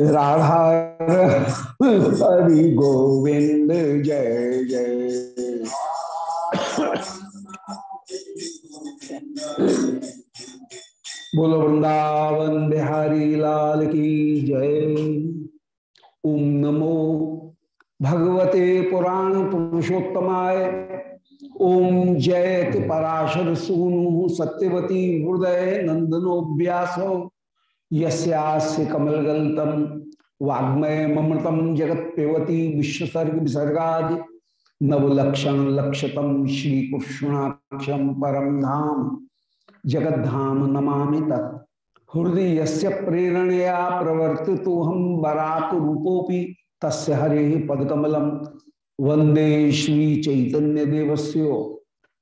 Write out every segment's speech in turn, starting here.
राधा हरि गोविंद जय जय। बोलो, वृंदावन बिहारी लाल की जय। ओम नमो भगवते पुराण पुरुषोत्तमाय। ओम जयति पराशर सूनु सत्यवती हृदय नंदनो व्यासो यस्यास्य कमलगल्तम वाग्मय ममृतम जगत पेवती विश्वसर्ग विसर्गा नवलक्षण लक्षतम श्री कृष्णाक्षम परम धाम। जगद्धाम नमामि तत्। हृदय यस्य प्रेरणया प्रवर्ति तो हम बराक रूपोपि तस्य हरे पदकमलम। वंदे श्री चैतन्य देवस्य,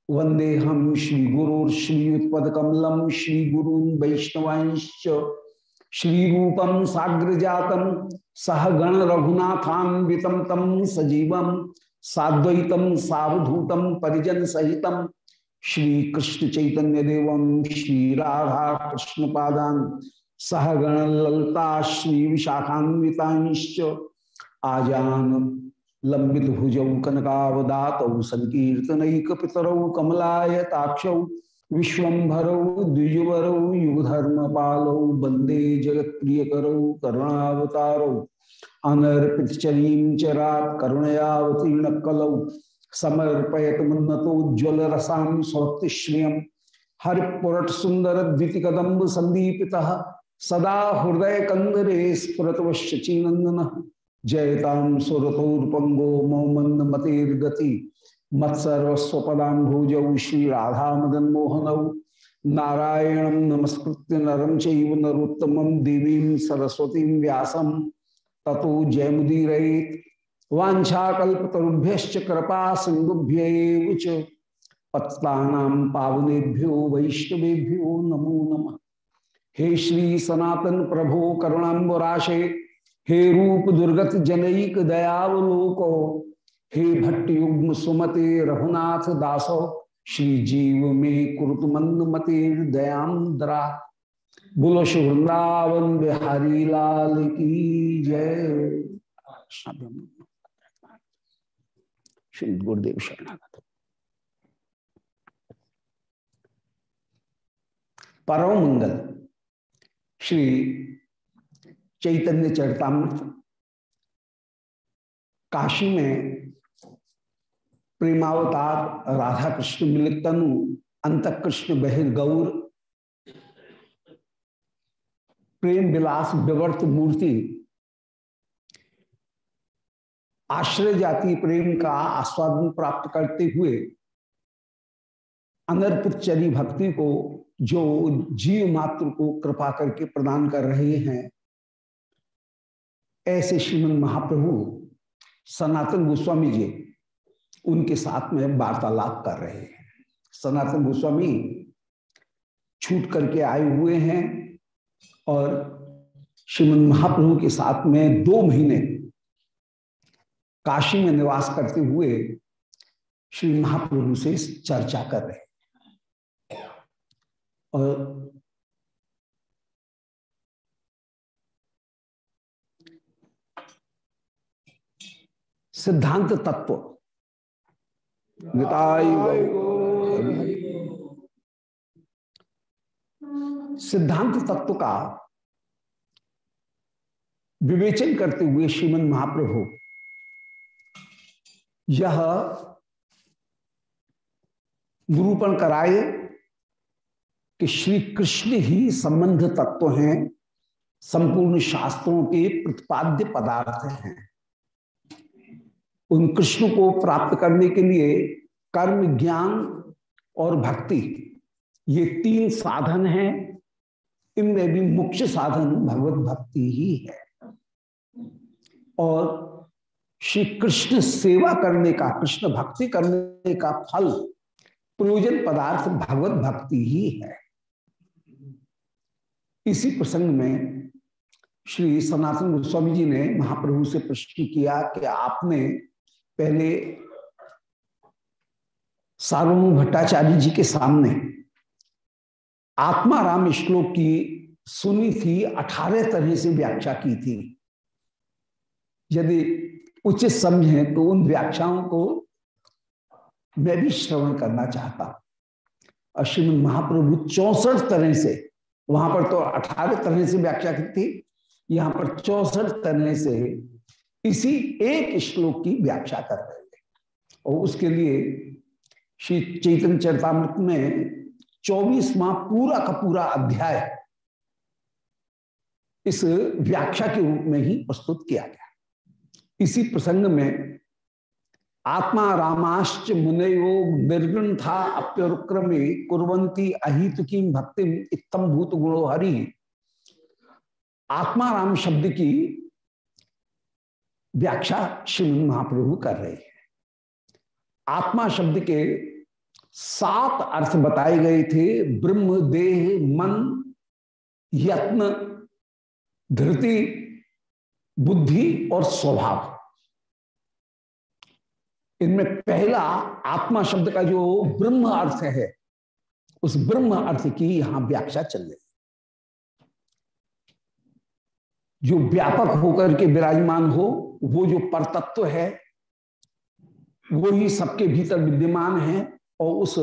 वंदे हम श्री गुरु श्रीयुत्पकमलम श्री गुरु वैष्णवांश्च। श्री रूपम साग्र जातम सह गण रघुनाथान्वितम तम सजीवम साद्वैतम सावधूतम परिजन सहितम श्री कृष्ण चैतन्य देवम श्री राधा कृष्ण पादान, सह गण ललता श्री विशाखान्विताश्च। आजान लंबित भुजौ कनकावदात संकर्तनक पितरौ कमलायताक्षौ, विश्वभरौ द्विजवरौ युगधर्म पालौ वंदे जगत प्रिय करौ करुणावतारौ चरात करुणयावतीर्ण कलौ समर्पयत मुन्नतोज्वल रसाम स्वक्तिश्रियम हरिपुरट सुंदर द्वितिकदम्ब संदीपिता सदा हृदय कंदरे स्फुरतवश्चीनंदन जयताम सुरतौर्पंगो मौमंद मतिर्गति मत्सर्वस्वपदाम्भुजौ श्री राधा मदन मोहनौ नारायण नमस्कृत्य नरम चैव नरोत्तमं देवीं सरस्वतीं व्यासं। ततो जयमुदीर वाछाकल्पतरुभ्य कृपा सिंधुभ्य च। पत्तानां पावनेभ्यो वैष्णवेभ्यो नमो नमः। हे श्री सनातन प्रभो करुणाबराशे हे रूप दुर्गत जनईक दयावलोको, हे भट्ट युग्म सुमते रघुनाथ दासो, श्री जीव में कुरुत मंद मते दयाद्रा बोलो श्री वृंदावन बिहारी लाल की जय। श्री गुरुदेव शरणागत। परम मंगल श्री चैतन्य चरतामृत। काशी में प्रेमावतार राधा कृष्ण मिलित तनु अंत कृष्ण बहिर्गौर प्रेम विलास विवर्त मूर्ति। आश्रय जाति प्रेम का आस्वादन प्राप्त करते हुए अनर्पित चरी भक्ति को, जो जीव मात्र को कृपा करके प्रदान कर रहे हैं ऐसे श्रीमद महाप्रभु सनातन गोस्वामी जी उनके साथ में वार्तालाप कर रहे हैं। सनातन गोस्वामी छूट करके आए हुए हैं और श्रीमद महाप्रभु के साथ में दो महीने काशी में निवास करते हुए श्री महाप्रभु से चर्चा कर रहे हैं। और सिद्धांत तत्व। सिद्धांत तत्व का विवेचन करते हुए श्रीमद महाप्रभु, यह निरूपण कराए कि श्री कृष्ण ही संबंध तत्व हैं, संपूर्ण शास्त्रों के प्रतिपाद्य पदार्थ हैं। उन कृष्ण को प्राप्त करने के लिए कर्म, ज्ञान और भक्ति, ये तीन साधन हैं। इनमें भी मुख्य साधन भगवत भक्ति ही है। और श्री कृष्ण सेवा करने का, कृष्ण भक्ति करने का फल प्रयोजन पदार्थ भगवत भक्ति ही है। इसी प्रसंग में श्री सनातन गोस्वामी जी ने महाप्रभु से प्रश्न किया कि आपने पहले सार्वभौम भट्टाचार्य जी के सामने आत्मा राम श्लोक की सुनी थी, अठारह तरह से व्याख्या की थी। यदि उचित समझे तो उन व्याख्याओं को मैं भी श्रवण करना चाहता श्रीमद महाप्रभु चौसठ तरह से, वहाँ पर तो अठारह तरह से व्याख्या की थी, यहाँ पर चौसठ तरह से इसी एक श्लोक की व्याख्या कर रहे थे। और उसके लिए श्री चैतन्य चरतामृत में चौबीसवा पूरा का पूरा अध्याय इस व्याख्या के रूप में ही प्रस्तुत किया गया। इसी प्रसंग में आत्मा रामाश्च मुनयो निर्गुण था अप्यरुक्रमे कुरंती अहित की भक्ति इतम भूत गुणो हरि। आत्मा राम शब्द की व्याख्या श्री महाप्रभु कर रहे हैं। आत्मा शब्द के सात अर्थ बताए गए थे, ब्रह्म, देह, मन, यत्न धृति बुद्धि और स्वभाव। इनमें पहला आत्मा शब्द का जो ब्रह्म अर्थ है, उस ब्रह्म अर्थ की यहाँ व्याख्या चल रही जो व्यापक होकर के विराजमान हो वो जो परतत्व है वो ही सबके भीतर विद्यमान है और उस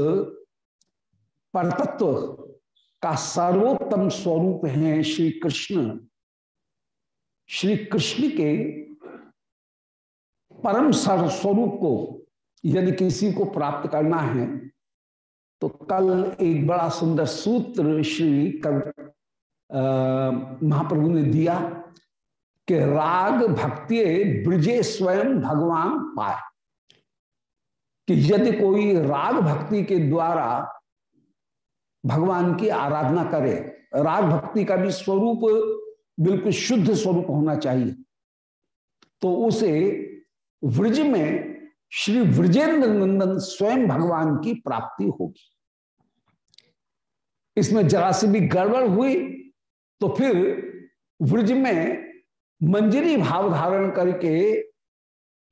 परतत्व का सर्वोत्तम स्वरूप है श्री कृष्ण। श्री कृष्ण के परम स्वरूप को यदि किसी को प्राप्त करना है तो कल एक बड़ा सुंदर सूत्र श्री महाप्रभु ने दिया कि राग भक्ति ब्रजे स्वयं भगवान पाए। कि यदि कोई राग भक्ति के द्वारा भगवान की आराधना करे, राग भक्ति का भी स्वरूप बिल्कुल शुद्ध स्वरूप होना चाहिए तो उसे व्रज में श्री व्रजेंद्र नंदन स्वयं भगवान की प्राप्ति होगी। इसमें जरा सी भी गड़बड़ हुई तो फिर व्रज में मंजरी भाव धारण करके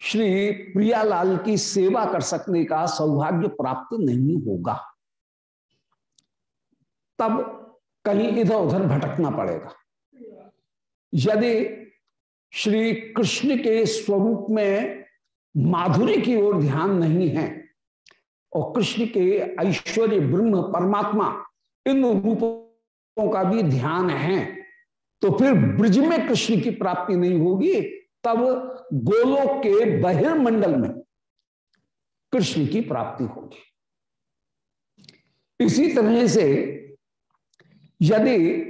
श्री प्रियालाल की सेवा कर सकने का सौभाग्य प्राप्त नहीं होगा। तब कहीं इधर उधर भटकना पड़ेगा। यदि श्री कृष्ण के स्वरूप में माधुर्य की ओर ध्यान नहीं है और कृष्ण के ऐश्वर्य ब्रह्म परमात्मा इन रूपों का भी ध्यान है तो फिर ब्रज में कृष्ण की प्राप्ति नहीं होगी, तब गोलोक के बहिर्मंडल में कृष्ण की प्राप्ति होगी। इसी तरह से यदि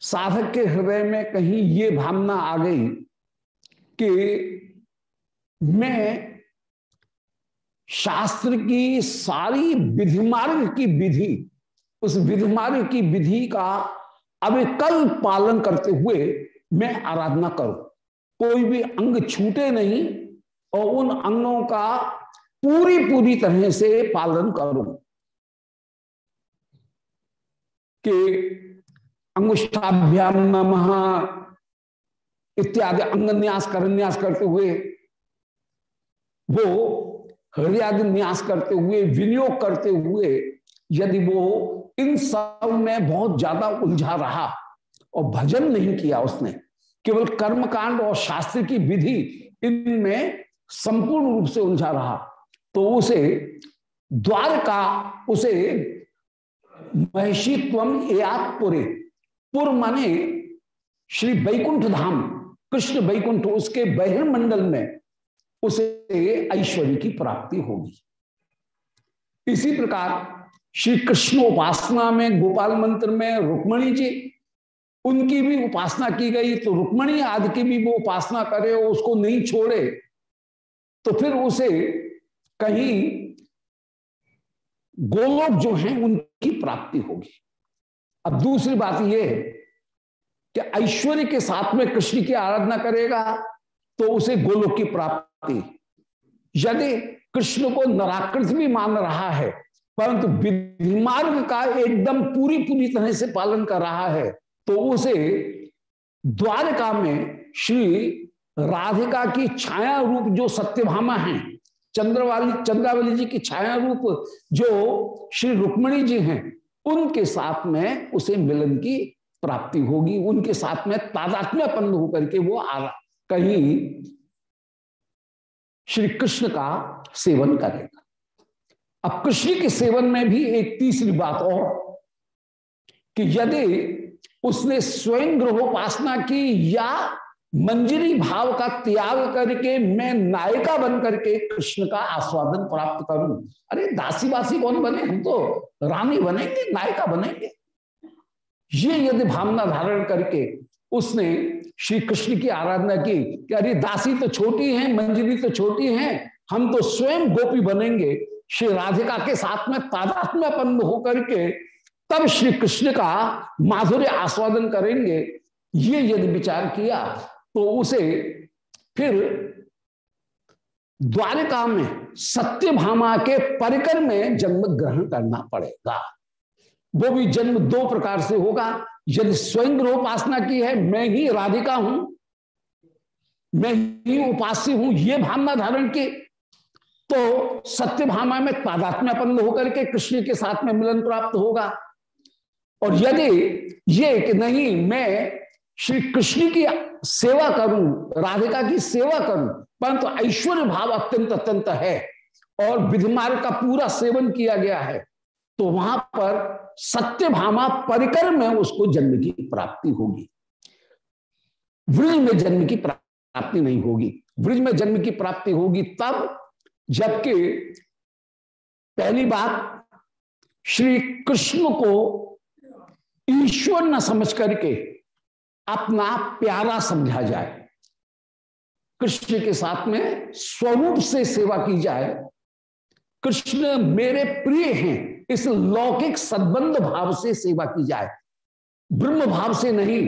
साधक के हृदय में कहीं ये भावना आ गई कि मैं शास्त्र की सारी विधिमार्ग की विधि, उस विधिमार्ग की विधि का अविकल पालन करते हुए मैं आराधना करूँ। कोई भी अंग छूटे नहीं और उन अंगों का पूरी पूरी तरह से पालन करूँ। कि अंगुष्ठाभ्याम नमः इत्यादि अंग न्यास कर न्यास करते हुए, वो हृदय न्यास करते हुए, विनियोग करते हुए, यदि वो इन सब में बहुत ज़्यादा उलझा रहा और भजन नहीं किया उसने। केवल कर्मकांड और शास्त्र की विधि इनमें संपूर्ण रूप से उलझा रहा। तो उसे द्वार का उसे महिषीत्वम एयात्पुरे, पुर माने श्री बैकुंठ धाम कृष्ण बैकुंठ उसके बहिर्मंडल में उसे ऐश्वर्य की प्राप्ति होगी। इसी प्रकार श्री कृष्ण उपासना में, गोपाल मंत्र में, रुक्मणी जी, उनकी भी उपासना की गई तो रुक्मणी आदि की भी वो उपासना करे और उसको नहीं छोड़े तो फिर उसे कहीं गोलोक जो है, उनकी प्राप्ति होगी। अब दूसरी बात यह है कि ऐश्वर्य के साथ में कृष्ण की आराधना करेगा तो उसे गोलोक की प्राप्ति। यदि कृष्ण को नराकृत भी मान रहा है परंतु विधि मार्ग का एकदम पूरी पूरी तरह से पालन कर रहा है तो उसे द्वारका में श्री राधिका की छाया रूप जो सत्यभामा है, चंद्रवाली, चंद्रावली जी की छाया रूप जो श्री रुक्मणी जी हैं, उनके साथ में उसे मिलन की प्राप्ति होगी। उनके साथ में तादात्म्यपन्न होकर के वो आ कहीं श्री कृष्ण का सेवन करेगा। अब कृष्ण के सेवन में भी एक तीसरी बात और, कि यदि उसने स्वयं ग्रहोपासना की या मंजरी भाव का त्याग करके मैं नायिका बन करके कृष्ण का आस्वादन प्राप्त करूँ। अरे दासी वासी कौन बने? हम तो रानी बनेंगे, नायिका बनेंगे। ये यदि भावना धारण करके उसने श्री कृष्ण की आराधना की कि अरे, दासी तो छोटी है, मंजरी तो छोटी है, हम तो स्वयं गोपी बनेंगे श्री राधिका के साथ में तादात्म्यपन्न होकर के तब श्री कृष्ण का माधुर्य आस्वादन करेंगे। ये यदि विचार किया तो उसे फिर द्वारिका में सत्य भामा के परिकर में जन्म ग्रहण करना पड़ेगा। वो भी जन्म दो प्रकार से होगा। यदि स्वयं उपासना की है, मैं ही राधिका हूँ, मैं ही उपास्य हूँ, ये भावना धारण की तो सत्य भामा में तादात्म्यपन्न होकर के कृष्ण के साथ में मिलन प्राप्त होगा। और यदि ये कि नहीं, मैं श्री कृष्ण की सेवा करूँ, राधिका की सेवा करूँ, परंतु तो ऐश्वर्य भाव अत्यंत अत्यंत है और विधिमार्ग का पूरा सेवन किया गया है तो वहाँ पर सत्य भामा परिकर में उसको जन्म की प्राप्ति होगी। वृज में जन्म की प्राप्ति नहीं होगी। वृज में जन्म की प्राप्ति होगी तब जबकि पहली बात, श्री कृष्ण को ईश्वर न समझ करके अपना प्यारा समझा जाए। कृष्ण के साथ में स्वरूप से सेवा की जाए। कृष्ण मेरे प्रिय हैं, इस लौकिक सद्बंध भाव से सेवा की जाए। ब्रह्म भाव से नहीं,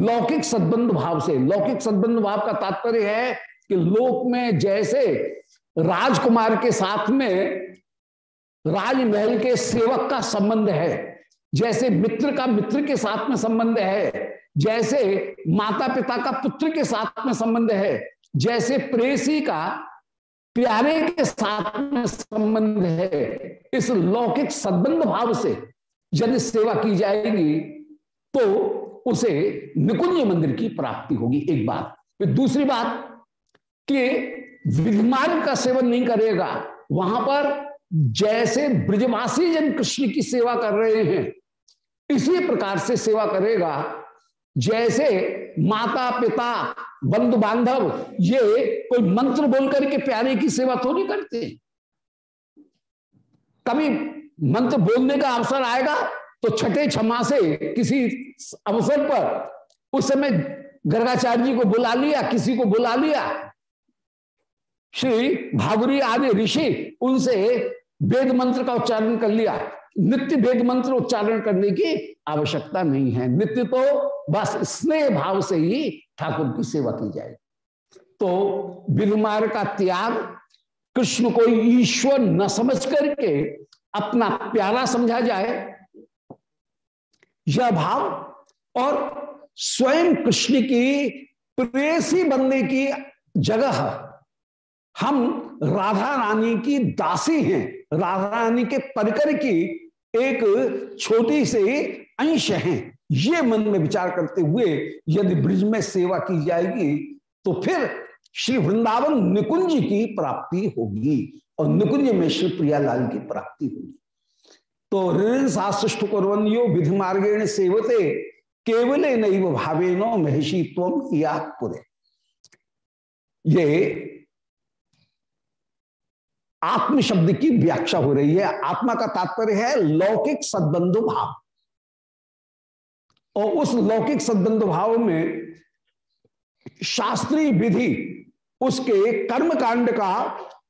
लौकिक सद्बंध भाव से। लौकिक सद्बंध भाव का तात्पर्य है कि लोक में जैसे राजकुमार के साथ में राजमहल के सेवक का संबंध है। जैसे मित्र का मित्र के साथ में संबंध है, जैसे माता पिता का पुत्र के साथ में संबंध है, जैसे प्रेसी का प्यारे के साथ में संबंध है। इस लौकिक सद्बंध भाव से यदि सेवा की जाएगी तो उसे निकुंज मंदिर की प्राप्ति होगी, एक बात। फिर दूसरी बात कि विधिमार्ग का सेवन नहीं करेगा। वहाँ पर जैसे ब्रजवासी जन कृष्ण की सेवा कर रहे हैं, इसी प्रकार से सेवा करेगा। जैसे माता पिता बंधु बांधव ये कोई मंत्र बोल करके प्यारे की सेवा तो नहीं करते। कभी मंत्र बोलने का अवसर आएगा तो छठे क्षमा से किसी अवसर पर उस समय गर्गाचार्य जी को बुला लिया, किसी को बुला लिया श्री भागुरी आदि ऋषि उनसे वेद मंत्र का उच्चारण कर लिया। नित्य वेद मंत्र उच्चारण करने की आवश्यकता नहीं है। नित्य तो बस स्नेह भाव से ही ठाकुर की सेवा की जाए तो विधमार का त्याग, कृष्ण को ईश्वर न समझ करके अपना प्यारा समझा जाए, यह भाव और स्वयं कृष्ण की प्रेसी बनने की जगह हम राधा रानी की दासी हैं। राधा रानी के परिकर की एक छोटी सी अंश हैं। ये मन में विचार करते हुए यदि ब्रिज में सेवा की जाएगी तो फिर श्री वृंदावन निकुंज की प्राप्ति होगी और निकुंज में श्री प्रियालाल की प्राप्ति होगी। तो ऋण साष्ट कुरवनियो विधि मार्गेण सेवते, केवल नहीं भावे नो महेशी तुम पुरे ये आत्म शब्द की व्याख्या हो रही है। आत्मा का तात्पर्य है लौकिक सद्बंधु भाव और उस लौकिक सद्बंधु भाव में शास्त्रीय विधि, उसके कर्म कांड का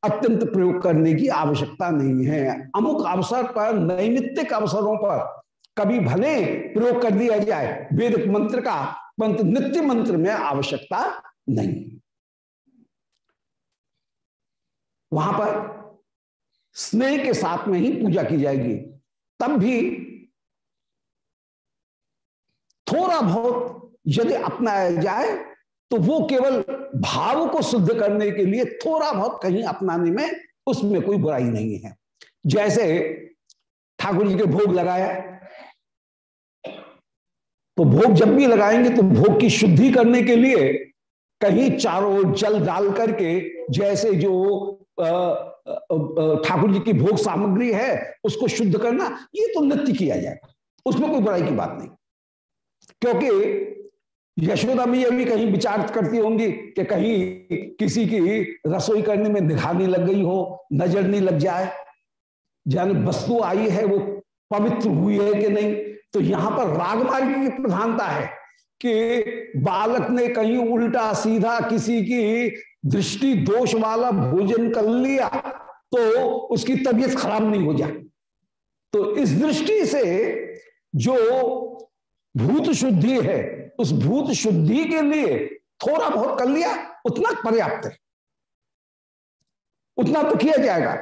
अत्यंत प्रयोग करने की आवश्यकता नहीं है। अमुक अवसर पर, नैमित्तिक अवसरों पर कभी भले प्रयोग कर दिया जाए वेद मंत्र का परंतु नित्य मंत्र में आवश्यकता नहीं। वहाँ पर स्नेह के साथ में ही पूजा की जाएगी। तब भी थोड़ा बहुत यदि अपनाया जाए तो वो केवल भाव को शुद्ध करने के लिए थोड़ा बहुत कहीं अपनाने में उसमें कोई बुराई नहीं है। जैसे ठाकुर जी के भोग लगाया तो भोग जब भी लगाएँगे तो भोग की शुद्धि करने के लिए कहीं चारों जल डाल करके, जैसे जो ठाकुर जी की भोग सामग्री है, उसको शुद्ध करना, ये तो नित्य किया जाएगा उसमें कोई बुराई की बात नहीं। क्योंकि यशोदा मैया भी कहीं विचार करती होंगी कि कहीं किसी की रसोई करने में निघानी लग गई हो, नज़र नहीं लग जाए। जन वस्तु आई है, वो पवित्र हुई है कि नहीं? तो यहाँ पर रागमार्ग की प्रधानता है कि बालक ने कहीं उल्टा सीधा किसी की दृष्टि दोष वाला भोजन कर लिया तो उसकी तबीयत खराब नहीं हो जाए तो इस दृष्टि से जो भूत शुद्धि है, उस भूत शुद्धि के लिए थोड़ा बहुत कर लिया, उतना पर्याप्त है। उतना तो किया जाएगा।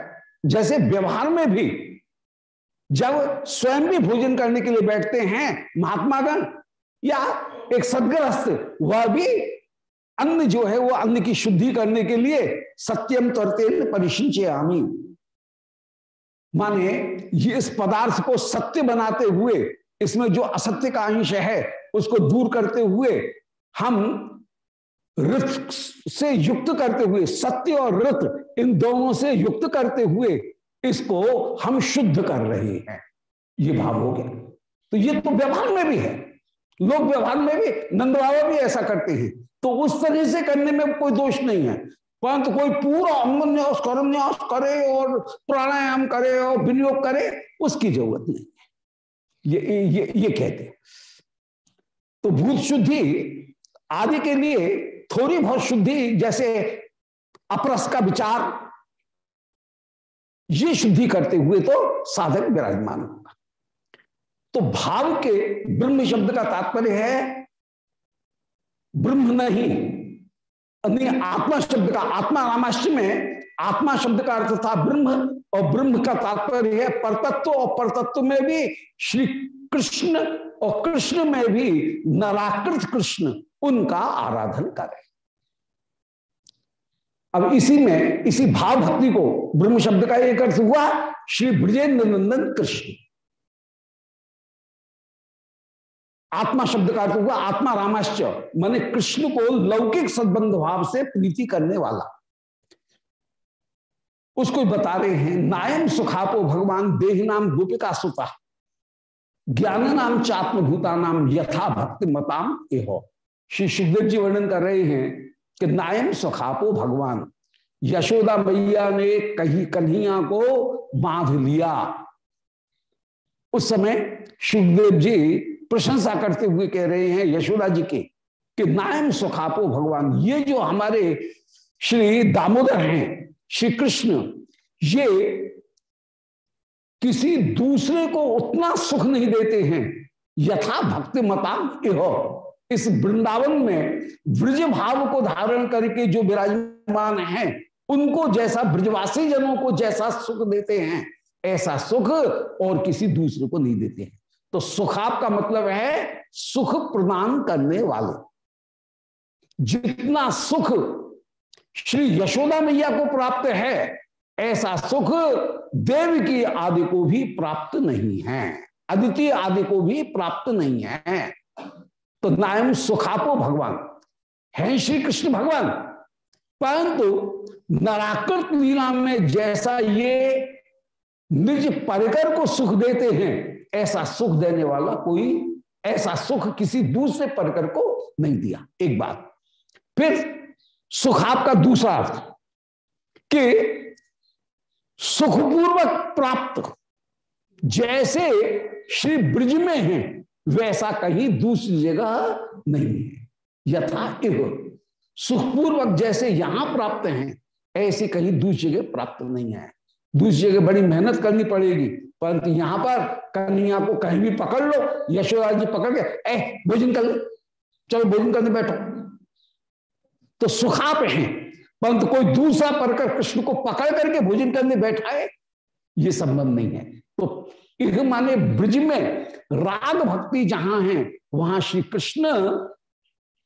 जैसे व्यवहार में भी जब स्वयं भी भोजन करने के लिए बैठते हैं महात्मागण या एक सदग्रस्त, वह भी अन्न जो है वो अन्न की शुद्धि करने के लिए सत्यम तरते परिशिंचे आमी। माने ये इस पदार्थ को सत्य बनाते हुए, इसमें जो असत्य का अंश है, उसको दूर करते हुए हम रथ से युक्त करते हुए, सत्य और रथ इन दोनों से युक्त करते हुए इसको हम शुद्ध कर रहे हैं। ये भाव हो गया। तो ये तो व्यवहार में भी है। लोग व्यवहार में भी, नंद भी ऐसा करते हैं। तो उस तरह से करने में कोई दोष नहीं है। परंतु कोई पूरा अंगन्यास करन्यास करे और प्राणायाम करे और विनियोग करे, उसकी ज़रूरत नहीं है। ये ये ये कहते तो भूत शुद्धि आदि के लिए थोड़ी बहुत शुद्धि, जैसे अपरस का विचार, ये शुद्धि करते हुए तो साधक विराजमान होगा। तो भाव के ब्रह्म शब्द का तात्पर्य है ब्रह्म नहीं। आत्मा शब्द का, आत्मा रामाष्ट में आत्मा शब्द का अर्थ था ब्रह्म, और ब्रह्म का तात्पर्य है परतत्व, और परतत्व में भी श्री कृष्ण, और कृष्ण में भी नराकृत कृष्ण, उनका आराधन करें अब इसी में, इसी भाव भक्ति को ब्रह्म शब्द का एक अर्थ हुआ, श्री ब्रजेंद्र नंदन कृष्ण। आत्मा शब्द का अर्थ हुआ आत्मा रामाश्च, माने कृष्ण को लौकिक सद्बंध भाव से प्रीति करने वाला। उसको बता रहे हैं, नायम सुखापो भगवान देह नाम गोपिका सुता ज्ञान नाम चात्म भूता नाम यथा भक्ति मताम एहो। श्री सुखदेव जी वर्णन कर रहे हैं कि नायम सुखापो भगवान, यशोदा मैया ने कहीं कन्हैया को बाँध लिया। उस समय सुखदेव जी प्रशंसा करते हुए कह रहे हैं यशोदा जी के कि नायम सुखापो भगवान, ये जो हमारे श्री दामोदर हैं, श्री कृष्ण, ये किसी दूसरे को उतना सुख नहीं देते हैं। यथा भक्ति मता इस वृंदावन में ब्रज भाव को धारण करके जो विराजमान हैं, उनको जैसा ब्रजवासी जनों को जैसा सुख देते हैं, ऐसा सुख और किसी दूसरे को नहीं देते हैं। तो सुखाप का मतलब है सुख प्रदान करने वाले। जितना सुख श्री यशोदा मैया को प्राप्त है, ऐसा सुख देव की आदि को भी प्राप्त नहीं है, अदिति आदि को भी प्राप्त नहीं है। तो नायम सुखापो भगवान, है श्री कृष्ण भगवान। परंतु नराकृत लीला में जैसा ये निज परिकर को सुख देते हैं ऐसा सुख देने वाला कोई ऐसा सुख किसी दूसरे परिकर को नहीं दिया। एक बात। फिर सुखाप का दूसरा अर्थ, कि सुखपूर्वक प्राप्त जैसे श्री ब्रिज में है, वैसा कहीं दूसरी जगह नहीं है। यथा इव। सुखपूर्वक जैसे यहाँ प्राप्त हैं, ऐसी कहीं दूसरी जगह प्राप्त नहीं है। दूसरी जगह बड़ी मेहनत करनी पड़ेगी। परंतु यहाँ पर कन्हैया को कहीं भी पकड़ लो, यशोदा जी पकड़ के ए भोजन कर चलो भोजन करने बैठो। तो सुखाप है, परंतु कोई दूसरा परकर कृष्ण को पकड़ करके भोजन करने बैठा है ये संबंध नहीं है। तो माने ब्रज में राग भक्ति जहाँ है, वहाँ श्री कृष्ण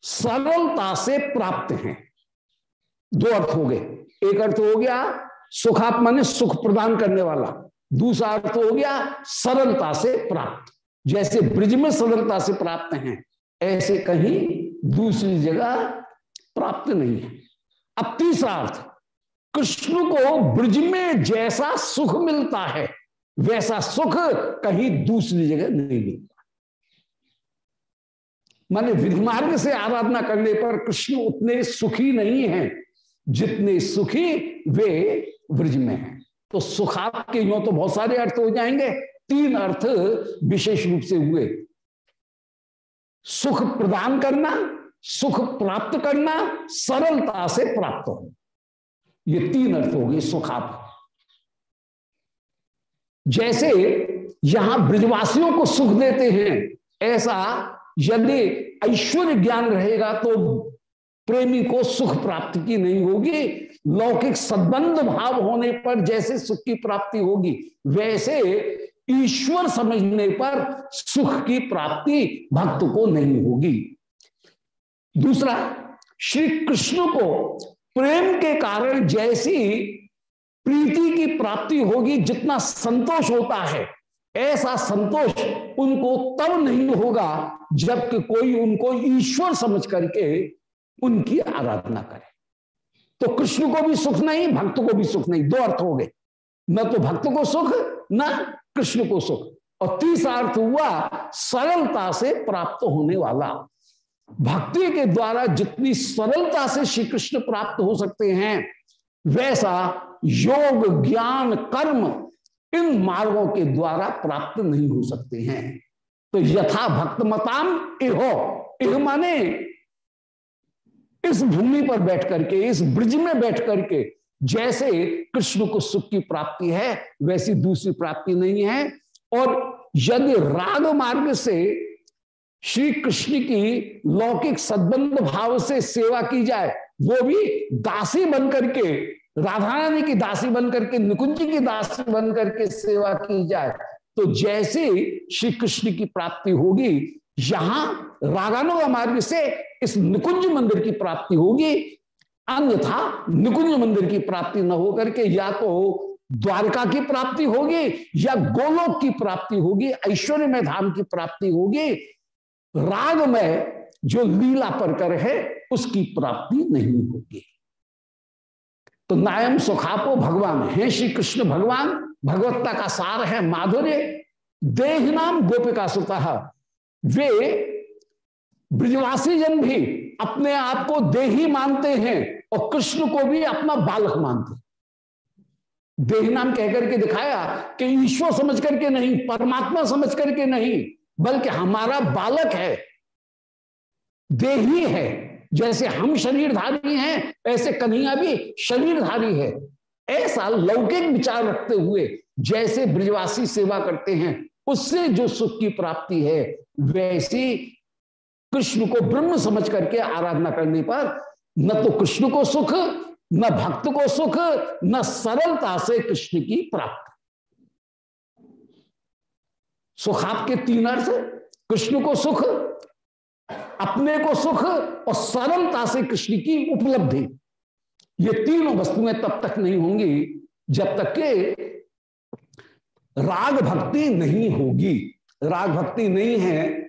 सरलता से प्राप्त हैं। दो अर्थ हो गए। एक अर्थ हो गया, सुखाप माने सुख प्रदान करने वाला। दूसरा अर्थ हो गया सरलता से प्राप्त। जैसे ब्रिज में सरलता से प्राप्त हैं, ऐसे कहीं दूसरी जगह प्राप्त नहीं है। अब तीसरा अर्थ, कृष्ण को ब्रिज में जैसा सुख मिलता है, वैसा सुख कहीं दूसरी जगह नहीं मिलता। माने विधि मार्ग से आराधना करने पर कृष्ण उतने सुखी नहीं हैं, जितने सुखी वे ब्रज में हैं। तो सुखाप के यो तो बहुत सारे अर्थ हो जाएँगे। तीन अर्थ विशेष रूप से हुए। सुख प्रदान करना, सुख प्राप्त करना, सरलता से प्राप्त हो ये तीन अर्थ हो गए सुखाप। जैसे यहाँ ब्रिजवासियों को सुख देते हैं, ऐसा यदि ऐश्वर्य ज्ञान रहेगा तो प्रेमी को सुख प्राप्ति की नहीं होगी। लौकिक संबंध भाव होने पर जैसे सुख की प्राप्ति होगी, वैसे ईश्वर समझने पर सुख की प्राप्ति भक्त को नहीं होगी। दूसरा श्री कृष्ण को प्रेम के कारण जैसी प्रीति की प्राप्ति होगी, जितना संतोष होता है। ऐसा संतोष उनको तब नहीं होगा जबकि कोई उनको ईश्वर समझ करके उनकी आराधना करे। तो कृष्ण को भी सुख नहीं, भक्त को भी सुख नहीं। दो अर्थ हो गए। न तो भक्त को सुख, न कृष्ण को सुख। और तीसरा अर्थ हुआ, सरलता से प्राप्त होने वाला। भक्ति के द्वारा जितनी सरलता से श्री कृष्ण प्राप्त हो सकते हैं, वैसा योग, ज्ञान, कर्म इन मार्गों के द्वारा प्राप्त नहीं हो सकते हैं। तो यथा भक्त मताम इहो। इह माने इस भूमि पर बैठ करके, इस ब्रिज में बैठ करके, जैसे कृष्ण को सुख की प्राप्ति है, वैसी दूसरी प्राप्ति नहीं है। और यदि राग मार्ग से श्री कृष्ण की लौकिक सद्बंध भाव से सेवा की जाए, वो भी दासी बन करके राधा रानी की दासी बन करके, निकुंज की दासी बन करके सेवा की जाए तो जैसे श्री कृष्ण की प्राप्ति होगी, यहाँ रागानुगा मार्ग से इस निकुंज मंदिर की प्राप्ति होगी। अन्यथा निकुंज मंदिर की प्राप्ति न होकर के या तो द्वारका की प्राप्ति होगी या गोलोक की प्राप्ति होगी ऐश्वर्य में धाम की प्राप्ति होगी। राग में जो लीला पर कर है, उसकी प्राप्ति नहीं होगी। तो नायम सुखापो भगवान, है श्री कृष्ण भगवान, भगवत्ता का सार है माधुर्य देह नाम गोपिका सुता वे ब्रिजवासी जन भी अपने आप को देही मानते हैं और कृष्ण को भी अपना बालक मानते हैं। देह नाम कहकर के दिखाया कि ईश्वर समझ करके नहीं, परमात्मा समझ करके नहीं, बल्कि हमारा बालक है। देही है, जैसे हम शरीरधारी हैं, ऐसे कन्हैया भी शरीरधारी है। ऐसा लौकिक विचार रखते हुए जैसे ब्रिजवासी सेवा करते हैं, उससे जो सुख की प्राप्ति है, वैसी कृष्ण को ब्रह्म समझ करके आराधना करने पर न तो कृष्ण को सुख, न भक्त को सुख, न सरलता से कृष्ण की प्राप्ति। सुख आपके तीन अर्थ कृष्ण को सुख, अपने को सुख और सरलता से कृष्ण की उपलब्धि। ये तीनों वस्तुएँ तब तक नहीं होंगी जब तक के राग भक्ति नहीं होगी। राग भक्ति नहीं है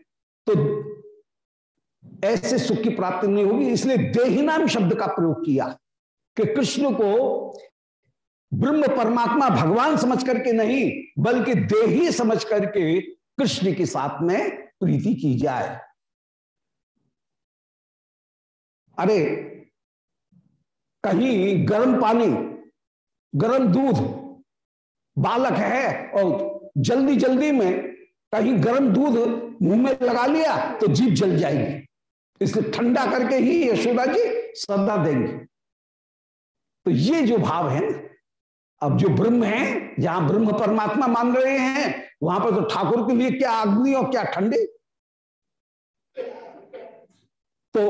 तो ऐसे सुख की प्राप्ति नहीं होगी। इसलिए देहिनाम शब्द का प्रयोग किया कि कृष्ण को ब्रह्म परमात्मा भगवान समझ करके नहीं, बल्कि देही समझ करके कृष्ण के साथ में प्रीति की जाए। अरे, कहीं गर्म पानी, गर्म दूध, बालक है और जल्दी जल्दी में कहीं गर्म दूध मुँह में लगा लिया तो जीप जल जाएगी। इसलिए ठंडा करके ही यशोदा जी श्रद्धा देंगे। तो ये जो भाव है अब जो ब्रह्म है, जहाँ ब्रह्म परमात्मा मान रहे हैं, वहाँ पर तो ठाकुर के लिए क्या अग्नि और क्या ठंडी? तो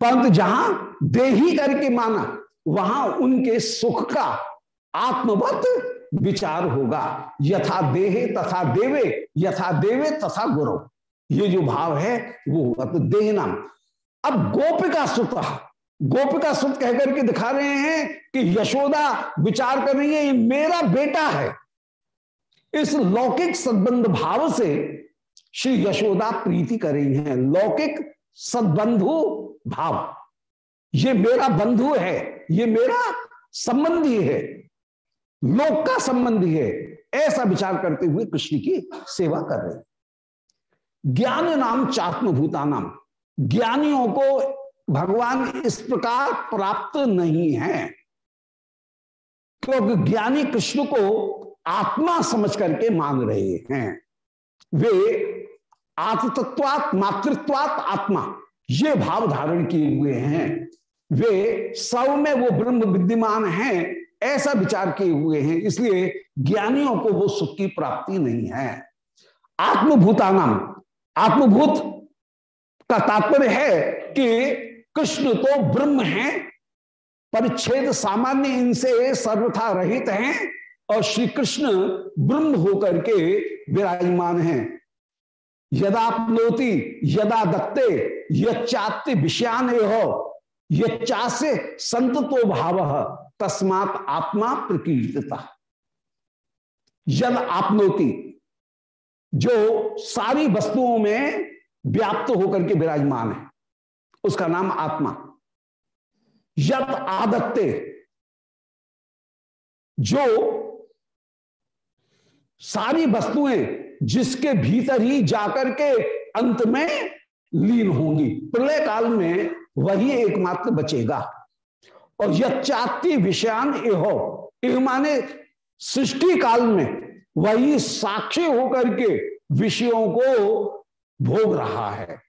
पंत जहाँ देही करके माना, वहाँ उनके सुख का आत्मवत विचार होगा। यथा देहे तथा देवे, यथा देवे तथा गुरु। ये जो भाव है, वो होगा तो देह नाम अब गोपिका सुत गोपिका सुत कहकर के दिखा रहे हैं कि यशोदा विचार कर रही है ये मेरा बेटा है। इस लौकिक सद्बंध भाव से श्री यशोदा प्रीति कर रही हैं। लौकिक सद्बंधु भाव। ये मेरा बंधु है, ये मेरा संबंधी है, लोक का संबंधी है, ऐसा विचार करते हुए कृष्ण की सेवा कर रहे ज्ञान नाम चात्मभूता नाम ज्ञानियों को भगवान इस प्रकार प्राप्त नहीं है। क्योंकि ज्ञानी कृष्ण को आत्मा समझ करके मान रहे हैं। वे आत्मतत्वात, मातृत्वात आत्मा, ये भाव धारण किए हुए हैं। वे सब में वो ब्रह्म विद्यमान हैं, ऐसा विचार किए हुए हैं। इसलिए ज्ञानियों को वो सुख की प्राप्ति नहीं है। आत्मभूतानाम आत्मभूत का तात्पर्य है कि कृष्ण तो ब्रह्म है, परिच्छेद सामान्य इनसे सर्वथा रहित हैं और श्री कृष्ण ब्रह्म होकर के विराजमान हैं। यदा प्लोति यदा दत्ते यच्चात्य विषयान हो, यच्चास्य संत तो भाव, तस्मात आत्मा प्रकीर्तता। यद आपनोति जो सारी वस्तुओं में व्याप्त होकर के विराजमान है। उसका नाम आत्मा। यद आदत्ते, जो सारी वस्तुएँ जिसके भीतर ही जाकर के अंत में लीन होंगी, प्रलय काल में वही एकमात्र बचेगा। और यच्चाति विषयान एहो एह माने सृष्टि काल में वही साक्षी होकर के विषयों को भोग रहा है।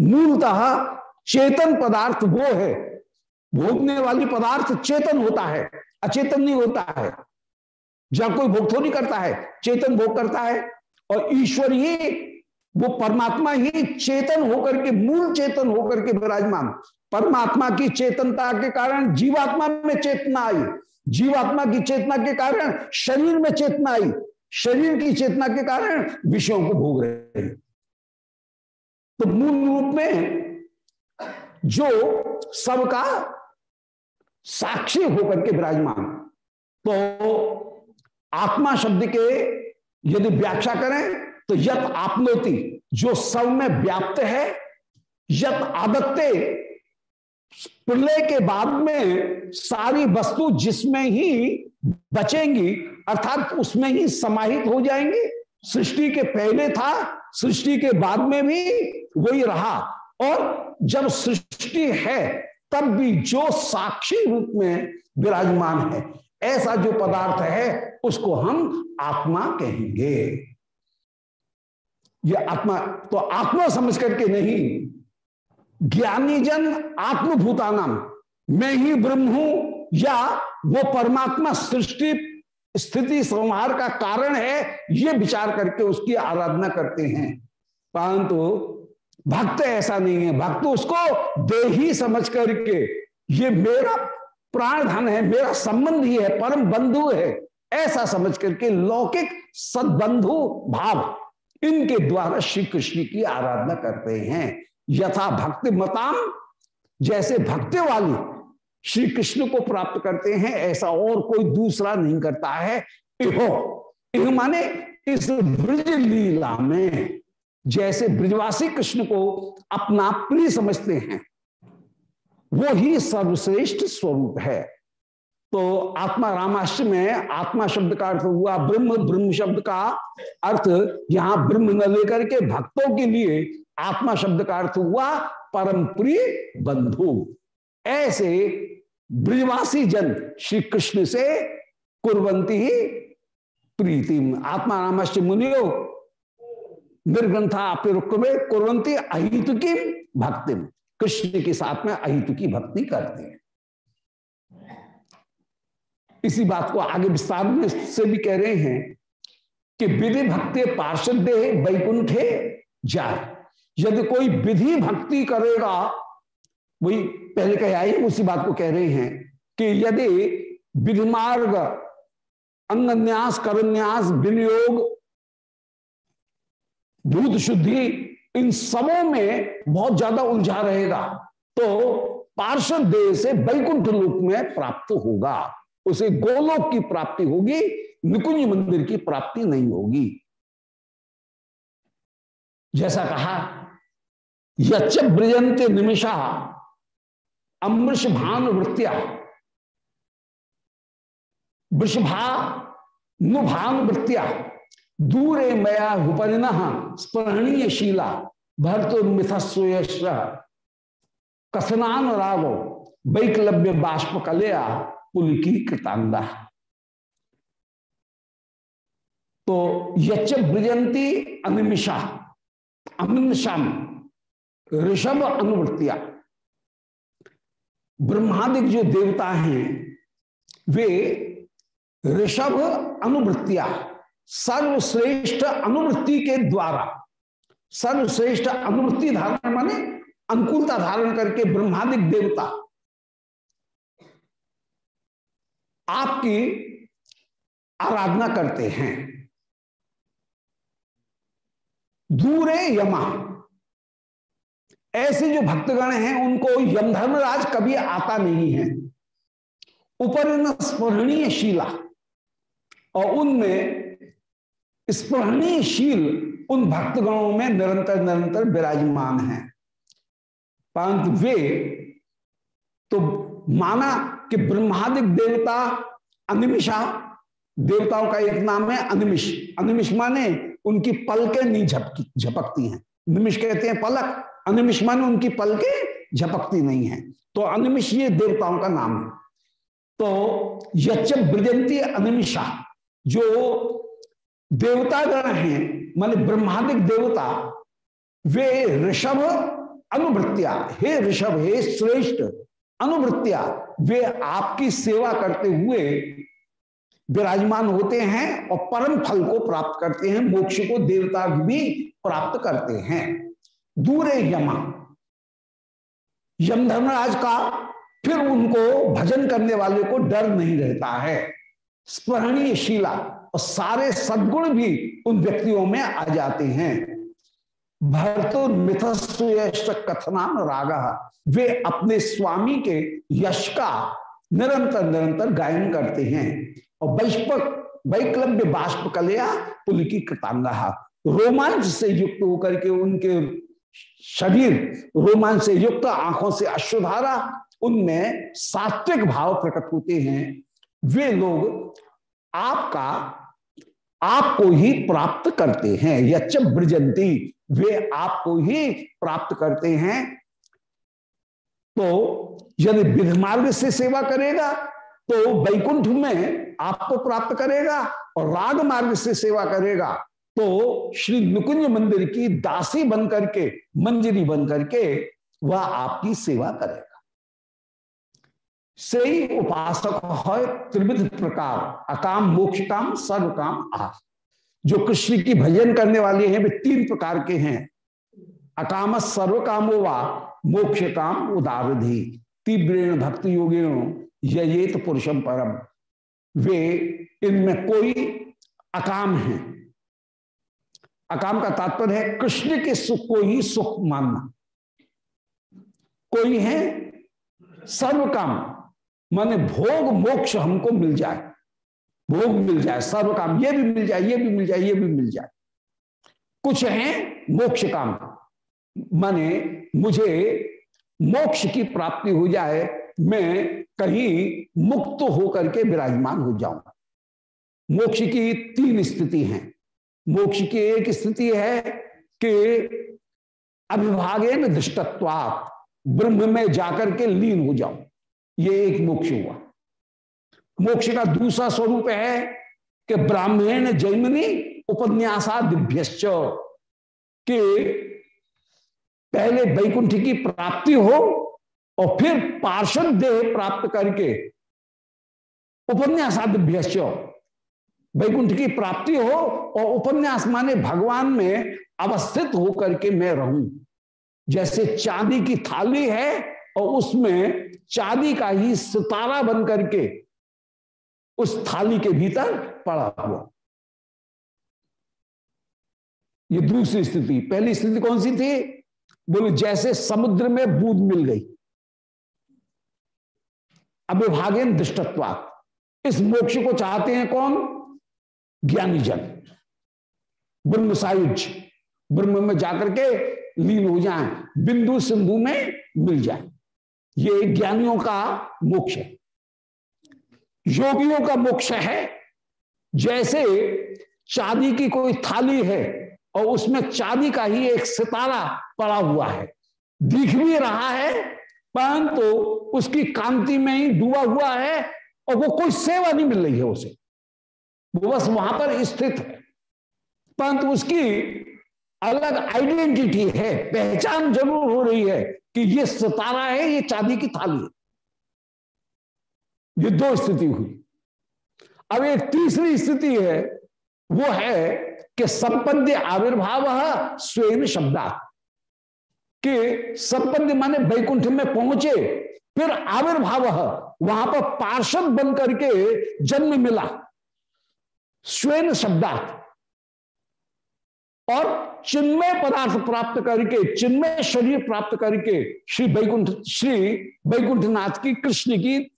मूलतः चेतन पदार्थ वो है। भोगने वाली पदार्थ चेतन होता है, अचेतन नहीं होता है। जब कोई भोग थोड़ी करता है, चेतन भोग करता है और ईश्वर ही वो परमात्मा ही चेतन होकर के, मूल चेतन होकर के विराजमान। परमात्मा की चेतनता के कारण जीवात्मा में चेतना आई। जीवात्मा की चेतना के कारण शरीर में चेतना आई। शरीर की चेतना के कारण विषयों को भोग रहे हैं। तो मूल रूप में जो सबका साक्षी होकर के विराजमान तो आत्मा शब्द के यदि व्याख्या करें तो यत आपनोति जो सब में व्याप्त है, यत आदत्ते प्रलय के बाद में सारी वस्तु जिसमें ही बचेंगी, अर्थात उसमें ही समाहित हो जाएँगी। सृष्टि के पहले था, सृष्टि के बाद में भी वही रहा। और जब सृष्टि है, तब भी जो साक्षी रूप में विराजमान है, ऐसा जो पदार्थ है, उसको हम आत्मा कहेंगे। ये आत्मा तो आत्मा समझ करके नहीं ज्ञानी जन आत्मभूतानाम मैं ही ब्रह्म हूँ, या वो परमात्मा सृष्टि, स्थिति, संहार का कारण है, ये विचार करके उसकी आराधना करते हैं। परंतु भक्त ऐसा नहीं है। भक्त उसको दे ही समझ करके, ये मेरा प्राण धन है, मेरा संबंध ही है, परम बंधु है, ऐसा समझ करके लौकिक सदबंधु भाव इनके द्वारा श्री कृष्ण की आराधना करते हैं। यथा भक्ति मताम, जैसे भक्ति वाली श्री कृष्ण को प्राप्त करते हैं, ऐसा और कोई दूसरा नहीं करता है। इहो, इह माने इस ब्रज लीला में जैसे ब्रजवासी कृष्ण को अपना प्रिय समझते हैं वो ही सर्वश्रेष्ठ स्वरूप है। तो आत्मा रामाष्ट में आत्मा शब्द का अर्थ हुआ ब्रह्म ब्रह्म शब्द का अर्थ यहाँ ब्रह्म न लेकर के भक्तों के लिए आत्मा शब्द का अर्थ हुआ परम प्रिय बंधु। ऐसे ब्रिजवासी जन श्री कृष्ण से कुरंती ही प्रीति आत्मा रामश्च मुनियो, निर्ग्रंथा आपके रुक में कुरंती अहित की भक्ति कृष्ण के साथ में अहित की भक्ति करते हैं। इसी बात को आगे विस्तार में से भी कह रहे हैं कि विधि भक्ति पार्षद दे वैकुंठे जाए यदि कोई विधि भक्ति करेगा, वही पहले कह आई उसी बात को कह रहे हैं कि यदि विधिमार्ग अंगन्यास करन्यास, विनियोग भूत शुद्धि इन सबों में बहुत ज़्यादा उलझा रहेगा तो पार्षद देह से वैकुंठ लोक में प्राप्त होगा। उसे गोलोक की प्राप्ति होगी, निकुंज मंदिर की प्राप्ति नहीं होगी। जैसा कहा यच्च निमिषा अमृष भान वृत्तिया वृषभा नुभान वृत्तिया दूरे मया उपरिन स्पृहणीय शीला भरतुर्मिथस्वयश कथनान रागो वैकलव्य बाष्प कलया पुलकी कृतांगा तो यच ब्रजंती अनिमिषा अनिमिषाम ऋषभ अनुवृत्तिया। ब्रह्मादिक जो देवता हैं, वे ऋषभ अनुवृत्तिया, सर्वश्रेष्ठ अनुवृत्ति के द्वारा, सर्वश्रेष्ठ अनुवृत्ति धारण माने अनुकूलता धारण करके ब्रह्मादिक देवता। आपकी आराधना करते हैं। दूरे यमा ऐसे जो भक्तगण हैं, उनको यमधर्मराज कभी आता नहीं है। ऊपर स्मरणीय शिला और उनमें स्मरणीय शील उन भक्तगणों में निरंतर निरंतर विराजमान है। परंतु वे तो माना कि ब्रह्मादिक देवता अनिमिषा देवताओं का एक नाम है अनिमिष। अनिमिष माने उनकी पलकें नहीं झपकी झपकती हैं। निमिष कहते हैं पलक। अनिमिष माने उनकी पलकें झपकती नहीं है। तो अनिमिष ये देवताओं का नाम है। तो ब्रजंती अनिमिषा, जो देवतागण हैं, माने ब्रह्मादिक देवता, वे ऋषभ अनुवृत्तिया, हे ऋषभ, हे श्रेष्ठ अनुवृत्तिया, वे आपकी सेवा करते हुए विराजमान होते हैं और परम फल को प्राप्त करते हैं, मोक्ष को देवता भी प्राप्त करते हैं। दूरे यमा। यम धर्मराज का फिर उनको भजन करने वाले को डर नहीं रहता है। स्मरणीय शीला और सारे सद्गुण भी उन व्यक्तियों में आ जाते हैं। भरतो मिथस्व कथनान रागा। वे अपने स्वामी के यश का निरंतर निरंतर गायन करते हैं। और वैष्पक वैक्लव्य बाष्प कलिया पुल की कृतांगा रोमांच से युक्त होकर के उनके शरीर रोमांच से युक्त, आँखों से अश्वधारा उनमें सात्विक भाव प्रकट होते हैं। वे लोग आपका, आपको ही प्राप्त करते हैं। यच ब्रजंती वे आपको ही प्राप्त करते हैं। तो यदि विधमार्ग से सेवा करेगा तो वैकुंठ में आपको प्राप्त करेगा और राग मार्ग से सेवा करेगा। तो श्री नुकुंज मंदिर की दासी बन करके मंजरी बन करके वह आपकी सेवा करेगा। सही उपासक है त्रिविध प्रकार, अकाम मोक्ष काम सर्व काम आ जो कृष्ण की भजन करने वाले हैं, वे तीन प्रकार के हैं। अकाम सर्व काम व मोक्ष काम उदारधि। तीव्रेण भक्ति योगेण ये पुरुषम परम वे इनमें कोई अकाम है। अकाम का तात्पर्य है, कृष्ण के सुख को ही सुख मानना। कोई है सर्व काम माने भोग मोक्ष हमको मिल जाए। भोग मिल जाए सर्व काम ये भी मिल जाए, ये भी मिल जाए, ये भी मिल जाए। कुछ है मोक्ष काम, माने मुझे मोक्ष की प्राप्ति हो जाए, मैं कहीं मुक्त होकर के विराजमान हो जाऊँगा मोक्ष की तीन स्थिति हैं। मोक्ष की एक स्थिति है कि अभिभागे न ब्रह्म में जाकर के लीन हो जाओ ये एक मोक्ष हुआ। मोक्ष का दूसरा स्वरूप है कि ब्राह्मण जैमिनी उपन्यासा दिव्यश्च कि पहले वैकुंठ की प्राप्ति हो और फिर पार्षद देह प्राप्त करके उपन्यासादिभ्य वैकुंठ की प्राप्ति हो और उपन्यास माने भगवान में अवस्थित होकर के मैं रहूँ। जैसे चांदी की थाली है और उसमें चांदी का ही सितारा बन करके उस थाली के भीतर पड़ा हुआ। ये दूसरी स्थिति, पहली स्थिति कौन सी थी? बोले, जैसे समुद्र में बूंद मिल गई। अभिभागेन दृष्टत्वात। इस मोक्ष को चाहते हैं कौन? ज्ञानी जन। ब्रह्म सायुज, ब्रह्म में जाकर के लीन हो जाए, बिंदु सिंधु में मिल जाए। ये ज्ञानियों का मोक्ष है। योगियों का मोक्ष है। जैसे चांदी की कोई थाली है और उसमें चांदी का ही एक सितारा पड़ा हुआ है। दिख भी रहा है, परंतु तो उसकी कांति में ही डूबा हुआ है और वो कोई सेवा नहीं मिल रही है उसे। वो बस वहाँ पर स्थित है। परंतु उसकी अलग आइडेंटिटी है, पहचान ज़रूर हो रही है कि ये सितारा है, ये चांदी की थाली है। ये दो स्थिति हुई। अब एक तीसरी स्थिति है, वो है कि संपद्य आविर्भाव स्वयं शब्दा। कि संपद्य माने वैकुंठ में पहुँचे, फिर आविर्भाव वहाँ पर पार्षद बन करके जन्म मिला। स्वयं शब्दार्थ। और चिन्मय पदार्थ प्राप्त करके, चिन्मय शरीर प्राप्त करके श्री वैकुंठ, श्री वैकुंठनाथ की, कृष्ण की,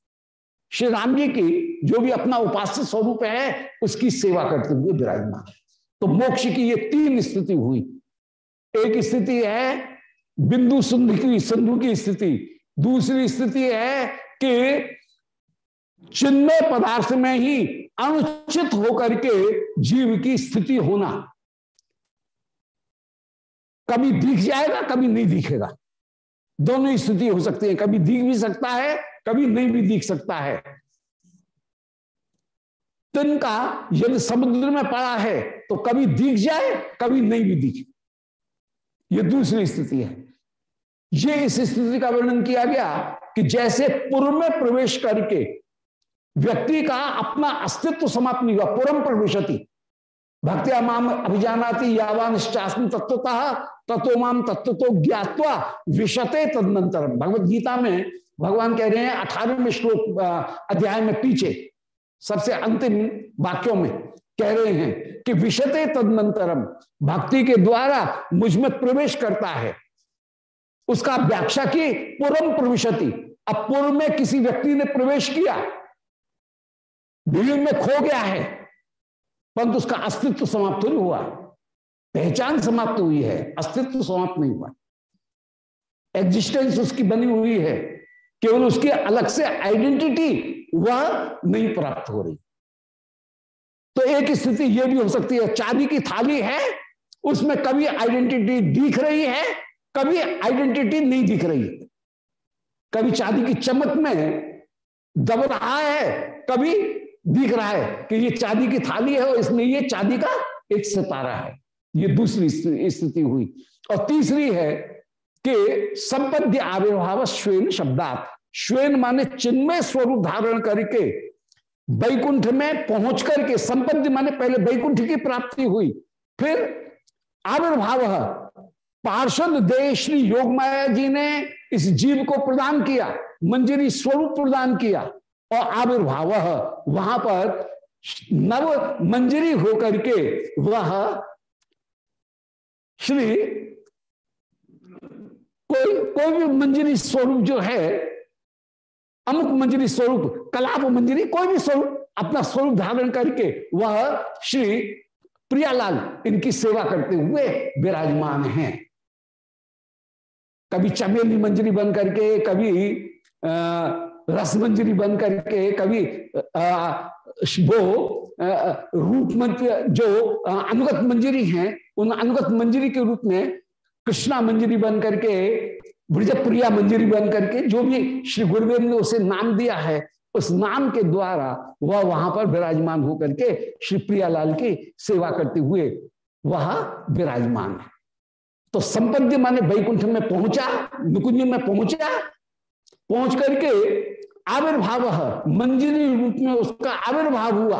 श्री राम जी की, जो भी अपना उपास्य स्वरूप है, उसकी सेवा करते हुए विराजमान तो मोक्ष की ये तीन स्थिति हुई। एक स्थिति है बिंदु सिंधु की सिंधु की स्थिति। दूसरी स्थिति है कि चिन्मय पदार्थ में ही अनुचित होकर के जीव की स्थिति होना। कभी दिख जाएगा, कभी नहीं दिखेगा। दोनों स्थिति हो सकती है। कभी दिख भी सकता है, कभी नहीं भी दिख सकता है। तिनका यदि समुद्र में पड़ा है तो कभी दिख जाए, कभी नहीं भी दिखे। ये दूसरी स्थिति है। ये इस स्थिति का वर्णन किया गया कि जैसे पूर्व में प्रवेश करके व्यक्ति का अपना अस्तित्व समाप्त नहीं हुआ पूर्व प्रवेशति भक्तिया माम अभिजानाती यावान तत्वतः तत्व माम तत्व तो ज्ञातवा विशते तदनंतर भगवत गीता में भगवान कह रहे हैं, अठारहवें श्लोक अध्याय में पीछे, सबसे अंतिम वाक्यों में कह रहे हैं कि विशते तदनंतरम भक्ति के द्वारा मुझमें प्रवेश करता है। उसका व्याख्या की पूर्व प्रविशति अब पूर्व में किसी व्यक्ति ने प्रवेश किया भीड़ में खो गया है, परंतु उसका अस्तित्व समाप्त नहीं हुआ। पहचान समाप्त हुई है, अस्तित्व समाप्त नहीं हुआ। एग्जिस्टेंस उसकी बनी हुई है, केवल उसकी अलग से आइडेंटिटी वह नहीं प्राप्त हो रही। तो एक स्थिति यह भी हो सकती है, चांदी की थाली है, उसमें कभी आइडेंटिटी दिख रही है, कभी आइडेंटिटी नहीं दिख रही। है कभी चांदी की चमक में दब रहा है, कभी दिख रहा है कि ये चांदी की थाली है और इसमें ये चांदी का एक सितारा है। ये दूसरी स्थिति हुई। और तीसरी है कि संपद्य आविर्भाव श्वेन शब्दात। श्वेन माने चिन्मय स्वरूप धारण करके, वैकुंठ में पहुँच करके संपद्य माने पहले वैकुंठ की प्राप्ति हुई। फिर आविर्भाव, पार्षद देश श्री योग माया जी ने इस जीव को प्रदान किया, मंजरी स्वरूप प्रदान किया। और आविर्भाव वहाँ पर नव मंजरी होकर के वह श्री कोई कोई भी मंजरी स्वरूप जो है, अमुक मंजरी स्वरूप, कलाप मंजरी, कोई भी स्वरूप, अपना स्वरूप धारण करके वह श्री प्रियालाल इनकी सेवा करते हुए विराजमान हैं। कभी चमेली मंजरी बन करके, कभी रस मंजरी बन करके कभी वो रूप मंत्र जो अनुगत मंजरी हैं, उन अनुगत मंजरी के रूप में कृष्णा मंजरी बन करके ब्रज प्रिया मंजरी बन करके, जो भी श्री गुरुदेव ने उसे नाम दिया है, उस नाम के द्वारा वह वहाँ पर विराजमान होकर के श्री प्रियालाल की सेवा करते हुए वह विराजमान है। तो संपद्य माने वैकुंठ में पहुँचा, नुकुंज में पहुँचा, पहुँच करके आविर्भाव मंजरी रूप में उसका आविर्भाव हुआ।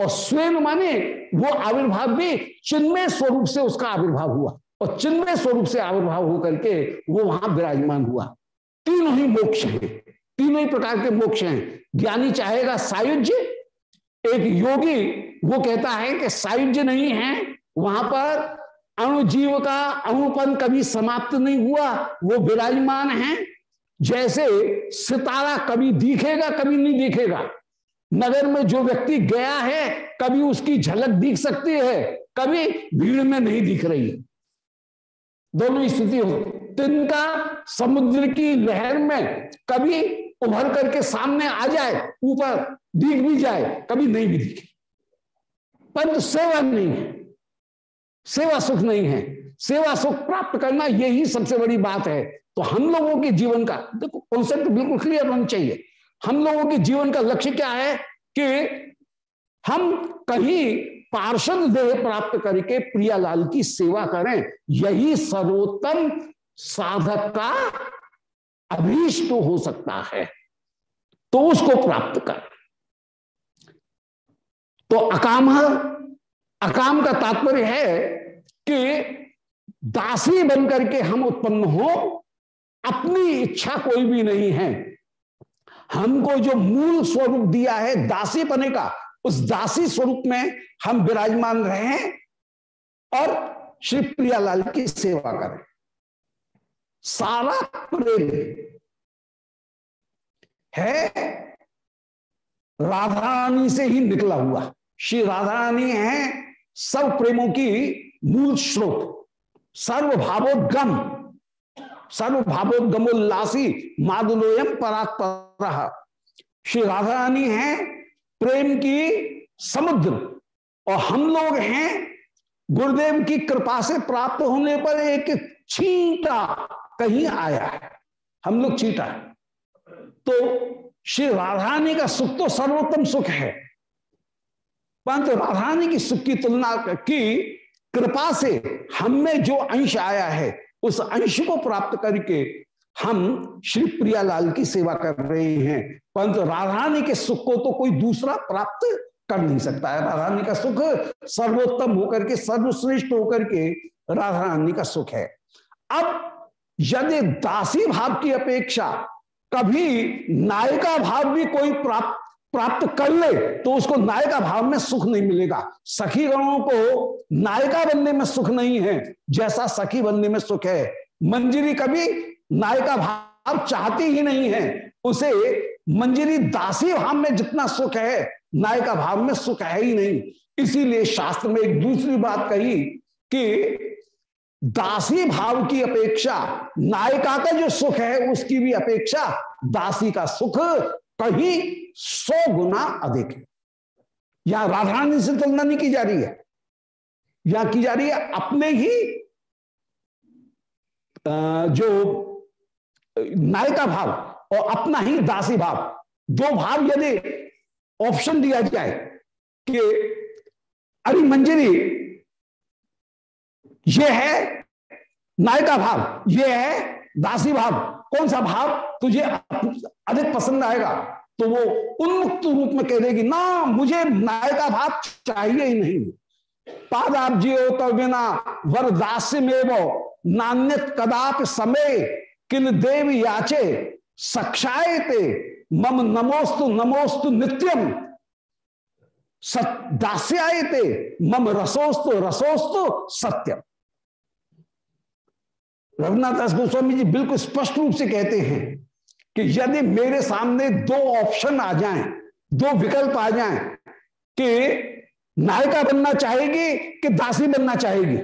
और स्वयं माने वो आविर्भाव भी चिन्मय स्वरूप से उसका आविर्भाव हुआ। और चिन्मय स्वरूप से आविर्भाव होकर के वो वहाँ विराजमान हुआ। तीनों ही मोक्ष है। तीनों ही प्रकार के मोक्ष हैं। ज्ञानी चाहेगा सायुज्य, एक योगी, वो कहता है कि सायुज्य नहीं है। वहाँ पर अणुजीव का अणुपन कभी समाप्त नहीं हुआ। वो विराजमान है। जैसे सितारा कभी दिखेगा, कभी नहीं दिखेगा। नगर में जो व्यक्ति गया है, कभी उसकी झलक दिख सकती है, कभी भीड़ में नहीं दिख रही। दोनों स्थिति हो। तिनका समुद्र की लहर में कभी उभर करके सामने आ जाए, ऊपर दिख भी जाए, कभी नहीं भी दिखे। परंतु सेवा नहीं है। सेवा सुख नहीं है। सेवा सुख प्राप्त करना यही सबसे बड़ी बात है। तो हम लोगों के जीवन का, देखो कॉन्सेप्ट बिल्कुल क्लियर होना चाहिए। हम लोगों के जीवन का लक्ष्य क्या है कि हम कहीं पार्षद देह प्राप्त करके प्रियालाल की सेवा करें, यही सर्वोत्तम साधक का अभीष्ट तो हो सकता है। तो उसको प्राप्त कर। तो अकाम अकाम का तात्पर्य है कि दासी बनकर के हम उत्पन्न हो अपनी इच्छा कोई भी नहीं है। हमको जो मूल स्वरूप दिया है दासी बने का, उस दासी स्वरूप में हम विराजमान रहे और श्री प्रियालाल की सेवा करें। सारा प्रेम है राधा रानी से ही निकला हुआ। श्री राधा रानी है, सब प्रेमों की मूल स्रोत, सर्वभावोद्गम। सर्वभावोद्गमोल्लासी मादुलोयम परात्पर। श्री राधा रानी है, प्रेम की समुद्र, और हम लोग हैं, गुरुदेव की कृपा से प्राप्त होने पर एक छींटा कहीं आया है। हम लोग चीटा है। तो श्री राधारानी का सुख तो सर्वोत्तम सुख है। परंतु राधारानी की सुख की तुलना की कृपा से हम में जो अंश आया है उस अंश को प्राप्त करके हम श्री प्रियालाल की सेवा कर रहे हैं। परंतु राधारानी के सुख को तो कोई दूसरा प्राप्त कर नहीं सकता है। राधारानी का सुख सर्वोत्तम होकर के, सर्वश्रेष्ठ होकर के राधारानी का सुख है। अब यदि दासी भाव की अपेक्षा कभी नायिका भाव भी कोई प्राप्त प्राप्त कर ले तो उसको नायिका भाव में सुख नहीं मिलेगा। सखी गणों को नायिका बनने में सुख नहीं है, जैसा सखी बनने में सुख है। मंजरी कभी नायिका भाव चाहती ही नहीं है। उसे मंजरी दासी भाव में जितना सुख है, नायिका भाव में सुख है ही नहीं। इसीलिए शास्त्र में एक दूसरी बात कही कि दासी भाव की अपेक्षा, नायिका का जो सुख है, उसकी भी अपेक्षा दासी का सुख कहीं सौ गुना अधिक है। यहाँ राधारानी से तुलना नहीं की जा रही है। यहाँ की जा रही है अपने ही जो नायिका भाव और अपना ही दासी भाव। दो भाव यदि ऑप्शन दिया जाए कि अरे मंजरी, ये है नायिका भाव, ये है दासी भाव। कौन सा भाव? तुझे अधिक पसंद आएगा। तो वो उन्मुक्त रूप में कह देगी, ना, मुझे नायिका भाव चाहिए ही नहीं। पादाब जियो तो बिना, वर दास्य में वो नान्यत कदाप समय किल देव याचे सक्षाए ते मम नमोस्तु नमोस्तु नित्यम। दास्याय ते मम रसोस्तु रसोस्तु सत्यम। रघुनाथ दास गोस्वामी जी बिल्कुल स्पष्ट रूप से कहते हैं कि यदि मेरे सामने दो ऑप्शन आ जाएँ, दो विकल्प आ जाएँ कि नायिका बनना चाहेगी कि दासी बनना चाहेगी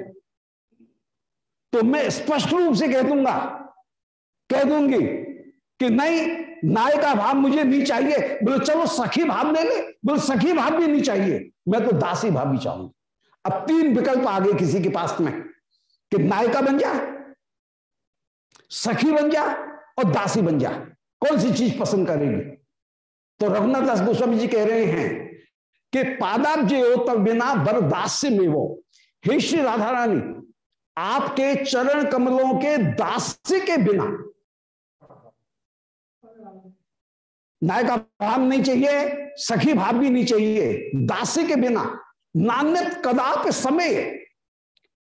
तो मैं स्पष्ट रूप से कह दूँगा कह दूँगी कि नहीं नायिका भाव मुझे नहीं चाहिए। बोले चलो सखी भाव ले ले। बोले सखी भाव भी नहीं चाहिए। मैं तो दासी भाव भी चाहूँगी। अब तीन विकल्प आ गए किसी के पास में कि नायिका बन जाए सखी बन जा और दासी बन जा। कौन सी चीज़ पसंद करेगी? तो रघुनाथ दास गोस्वामी जी कह रहे हैं कि पादाब्ज तब बिना बरदास्य में वो हे श्री राधा रानी आपके चरण कमलों के दास्य के बिना नायका भाव नहीं चाहिए, सखी भाव भी नहीं चाहिए। दासी के बिना नान्यत कदाप समय,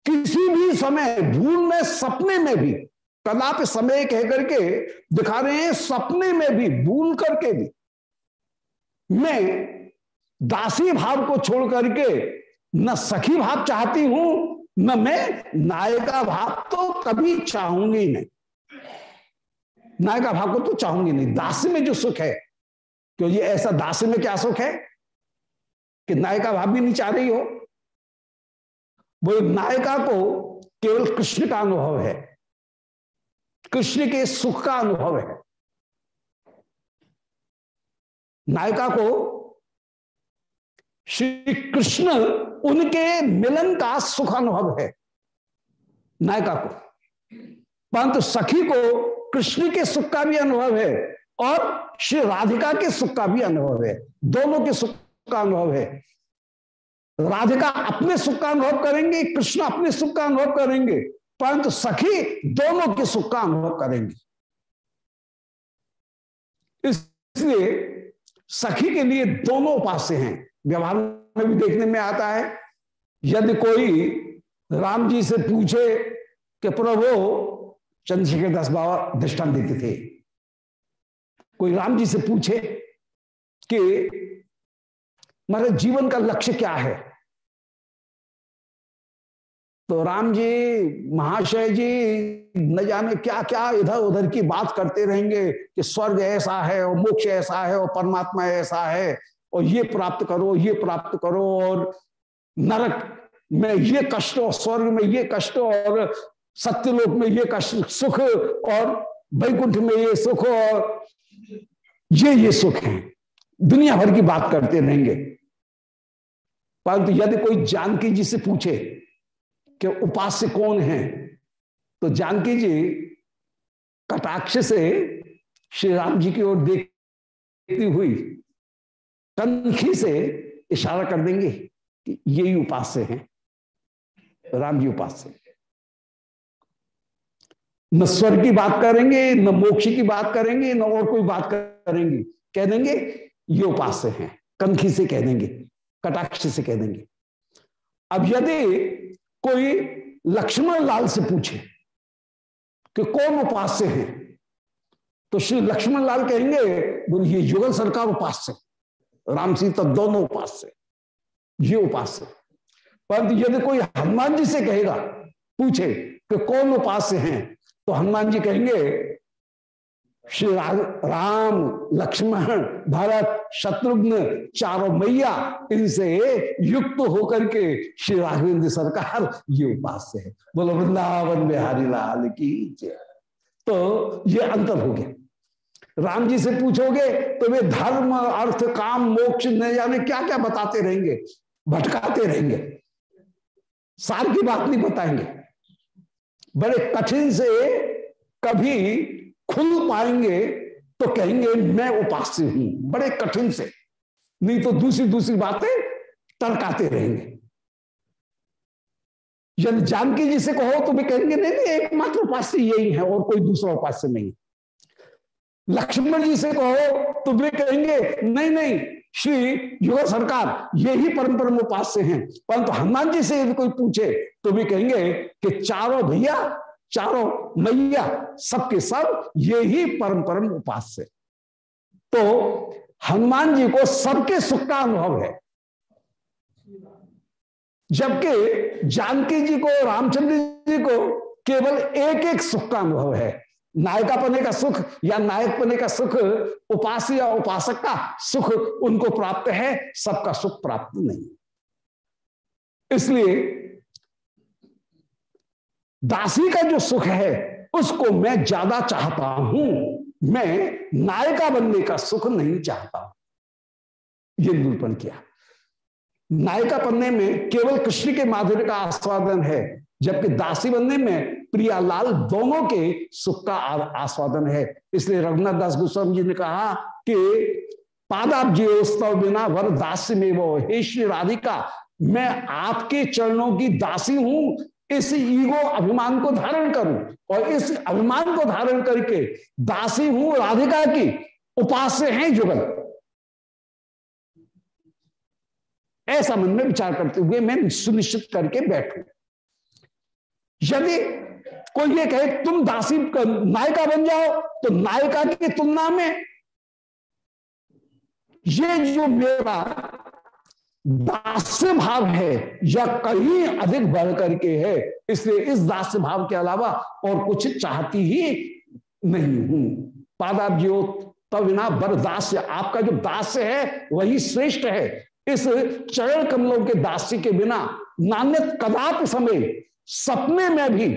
किसी भी समय, भूल में, सपने में भी कदाप समय कह करके दिखा रहे हैं, सपने में भी, भूल करके भी। मैं दासी भाव को छोड़ करके न सखी भाव चाहती हूँ, न मैं नायका भाव तो कभी चाहूँगी नहीं। नायका भाव को तो चाहूँगी नहीं। दासी में जो सुख है क्योंकि ऐसा दासी में क्या सुख है? कि नायका भाव भी नहीं चाह रही हो। वो नायिका को केवल कृष्ण का अनुभव है। कृष्ण के सुख का अनुभव है। नायिका को श्री कृष्ण उनके मिलन का सुख अनुभव है, नायिका को। परंतु सखी को कृष्ण के सुख का भी अनुभव है और श्री राधिका के सुख का भी अनुभव है। दोनों के सुख का अनुभव है। राधिका अपने सुख का अनुभव करेंगे, कृष्ण अपने सुख का अनुभव करेंगे। परंतु सखी दोनों के सुख का अनुभव करेंगे। इसलिए सखी के लिए दोनों उपास्य हैं। व्यवहार में भी देखने में आता है, यदि कोई राम जी से पूछे कि प्रभु चंद्रशेखर दास बाबा दृष्टान देते थे। कोई राम जी से पूछे कि मेरे जीवन का लक्ष्य क्या है? तो राम जी, महाशय जी, न जाने क्या क्या इधर उधर की बात करते रहेंगे कि स्वर्ग ऐसा है और मोक्ष ऐसा है और परमात्मा ऐसा है और ये प्राप्त करो, ये प्राप्त करो और नरक में ये कष्ट और स्वर्ग में ये कष्ट और सत्यलोक में ये कष्ट, सुख और वैकुंठ में ये सुख और ये ये सुख है। दुनिया भर की बात करते रहेंगे। परंतु यदि कोई जानकी जी से पूछे कि उपास्य कौन है? तो जानकी जी कटाक्ष से श्री राम जी की ओर देखती हुई कंखी से इशारा कर देंगे कि यही उपास्य हैं। राम जी उपास्य न स्वर की बात करेंगे, न मोक्ष की बात करेंगे, न और कोई बात करेंगे। कह देंगे, ये उपास्य हैं। कंखी से कह देंगे, कटाक्ष से कह देंगे। अब यदि कोई लक्ष्मण लाल से पूछे कि कौन उपास से है? तो श्री लक्ष्मण लाल कहेंगे बोलिए युगल सरकार उपास से राम सीता दोनों उपास से ये उपास से परंतु यदि कोई हनुमान जी से कहेगा, पूछे कि कौन उपास से है तो हनुमान जी कहेंगे श्री राम, लक्ष्मण, भरत, शत्रुघ्न, चारों मैया, इनसे युक्त होकर के श्री राघवेंद्र सरकार ये उपास्य है। बोलो, वृंदावन बिहारी लाल की तो ये अंतर हो गया। राम जी से पूछोगे तो वे धर्म, अर्थ, काम, मोक्ष न जाने क्या क्या बताते रहेंगे? भटकाते रहेंगे। सार की बात नहीं बताएँगे। बड़े कठिन से कभी खुल पाएँगे तो कहेंगे, मैं उपास्य हूँ। बड़े कठिन से। नहीं तो दूसरी दूसरी बातें तड़काते रहेंगे। यदि जानकी जी से कहो तो भी कहेंगे, नहीं नहीं, एकमात्र उपास्य यही है और कोई दूसरा उपास्य नहीं लक्ष्मण जी से कहो तो वे कहेंगे, नहीं नहीं, श्री युग सरकार, यही परम परम उपास्य हैं। परंतु हनुमान जी से यदि कोई पूछे तो भी कहेंगे कि, चारों भैया चारों मैया सबके सब, ये ही परम परम उपास्य तो हनुमान जी को सबके सुख का अनुभव है। जबकि जानकी जी को, रामचंद्र जी को केवल एक एक सुख का अनुभव है। नायका पने का सुख या नायक पने का सुख, उपास या उपासक का सुख उनको प्राप्त है, सबका सुख प्राप्त नहीं। इसलिए दासी का जो सुख है, उसको मैं ज़्यादा चाहता हूँ। मैं नायिका बनने का सुख नहीं चाहता। ये निरूपण किया। नायिका बनने में केवल कृष्ण के माधुर्य का आस्वादन है, जबकि दासी बनने में प्रियालाल दोनों के सुख का आस्वादन है। इसलिए रघुनाथ दास गोस्वामी जी ने कहा कि पादाब जी बिना वर दासी में वो हे श्री राधिका, मैं आपके चरणों की दासी हूँ इस ईगो अभिमान को धारण करूँ। और इस अभिमान को धारण करके दासी हूँ, राधिका की उपास्य हैं जुगल। ऐसा मन में विचार करते हुए मैं सुनिश्चित करके बैठू। यदि कोई ये कहे, तुम दासी नायिका बन जाओ तो नायिका की तुलना में ये जो मेरा दास्य भाव है या कहीं अधिक बढ़ करके है, इसलिए इस दास्य भाव के अलावा और कुछ चाहती ही नहीं हूँ। पादाब्जो तविना बर दास्य, आपका जो दास्य है, वही श्रेष्ठ है। इस चरण कमलों के दास्य के बिना नान्य कदाप समय सपने में भी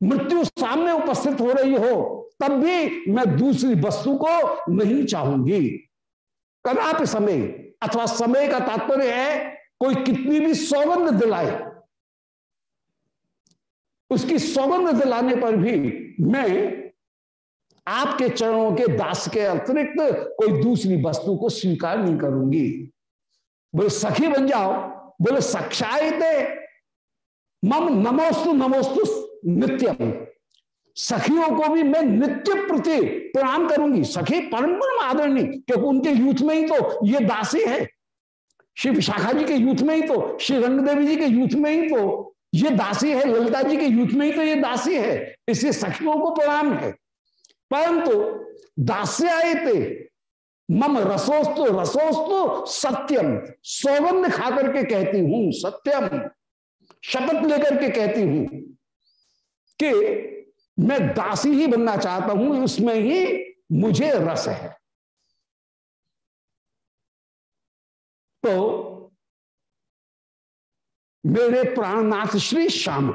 मृत्यु सामने उपस्थित हो रही हो, तब भी मैं दूसरी वस्तु को नहीं चाहूँगी। कदाप समय अथवा समय का तात्पर्य है, कोई कितनी भी सौगंध दिलाए। उसकी सौगंध दिलाने पर भी मैं आपके चरणों के दास के अतिरिक्त कोई दूसरी वस्तु को स्वीकार नहीं करूँगी। बोले, सखी बन जाओ। बोले सक्षायत मम नमोस्तु नमोस्तु नित्यम। सखियों को भी मैं नित्य प्रति प्रणाम करूँगी। सखी परम परम आदरणी क्योंकि उनके यूथ में ही तो ये दासी है। श्री विशाखा जी के यूथ में ही तो श्री रंग देवी जी के यूथ में ही तो ये दासी है। ललिता जी के यूथ में ही तो ये दासी है। इसलिए सखियों को प्रणाम है। परंतु दास्य आए थे। मम रसोस्तु रसोस्तु सत्यम। सौगंध खा करके कहती हूँ, सत्यम। शपथ लेकर के कहती हूँ कि मैं दासी ही बनना चाहता हूँ, उसमें ही मुझे रस है। तो मेरे प्राणनाथ श्री श्यामा,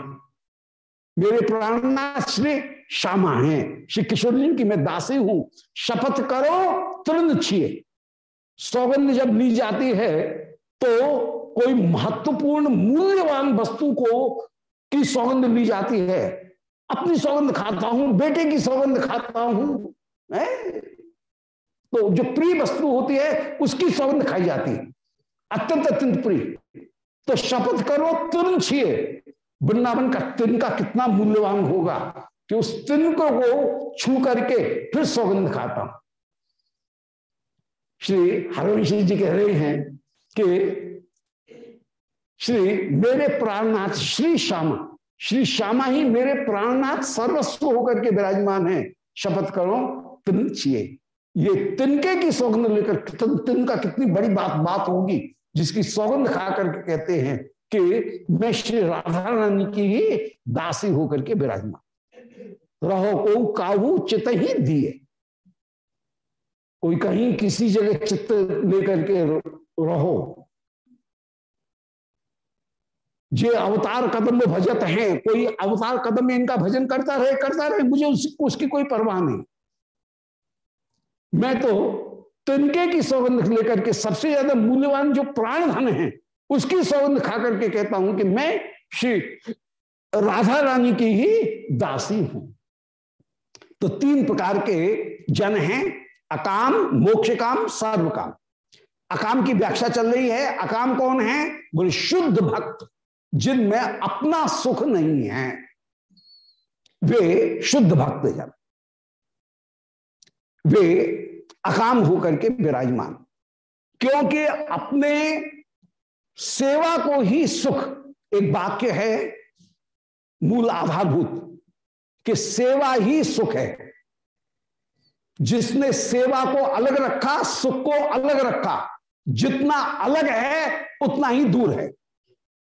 मेरे प्राणनाथ श्री श्यामा हैं। श्री किशोर जी की मैं दासी हूँ। शपथ करो तृण छिए। सौगंध जब ली जाती है तो कोई महत्वपूर्ण मूल्यवान वस्तु को की सौगंध ली जाती है अपनी सौगंध खाता हूँ, बेटे की सौगंध खाता हूँ, है? तो जो प्रिय वस्तु होती है, उसकी सौगंध खाई जाती है। अत्यंत अत्यंत प्रिय। तो शपथ करो, तिन छिए। वृंदावन का तिन का कितना मूल्यवान होगा कि उस तिन को छू करके फिर सौगंध खाता हूँ। श्री हरवंशी जी कह रहे हैं कि श्री मेरे प्राणनाथ श्री श्यामा श्री श्यामा ही मेरे प्राणनाथ सर्वस्व होकर के विराजमान है। शपथ करो, तिन छिए। ये तिनके की सौगंध लेकर तिन का कितनी बड़ी बात बात होगी, जिसकी सौगंध खा करके कहते हैं कि मैं श्री राधा रानी की ही दासी होकर के विराजमान। रहो को काहू चित ही दिए। कोई कहीं किसी जगह चित्त लेकर के रहो। जे अवतार कदम में भजत हैं कोई अवतार कदम में इनका भजन करता रहे करता रहे मुझे उस, उसकी कोई परवाह नहीं। मैं तो तिनके की सौगंध लेकर के सबसे ज़्यादा मूल्यवान जो प्राण धन है उसकी सौगंध खा करके कहता हूँ कि मैं श्री राधा रानी की ही दासी हूँ। तो तीन प्रकार के जन हैं अकाम मोक्ष काम सर्व काम अकाम की व्याख्या चल रही है अकाम कौन है? बोले शुद्ध भक्त। जिनमें अपना सुख नहीं है, वे शुद्ध भक्त जन वे अकाम होकर के विराजमान। क्योंकि अपने सेवा को ही सुख, एक वाक्य है, मूल आधारभूत, कि सेवा ही सुख है। जिसने सेवा को अलग रखा, सुख को अलग रखा। जितना अलग है, उतना ही दूर है।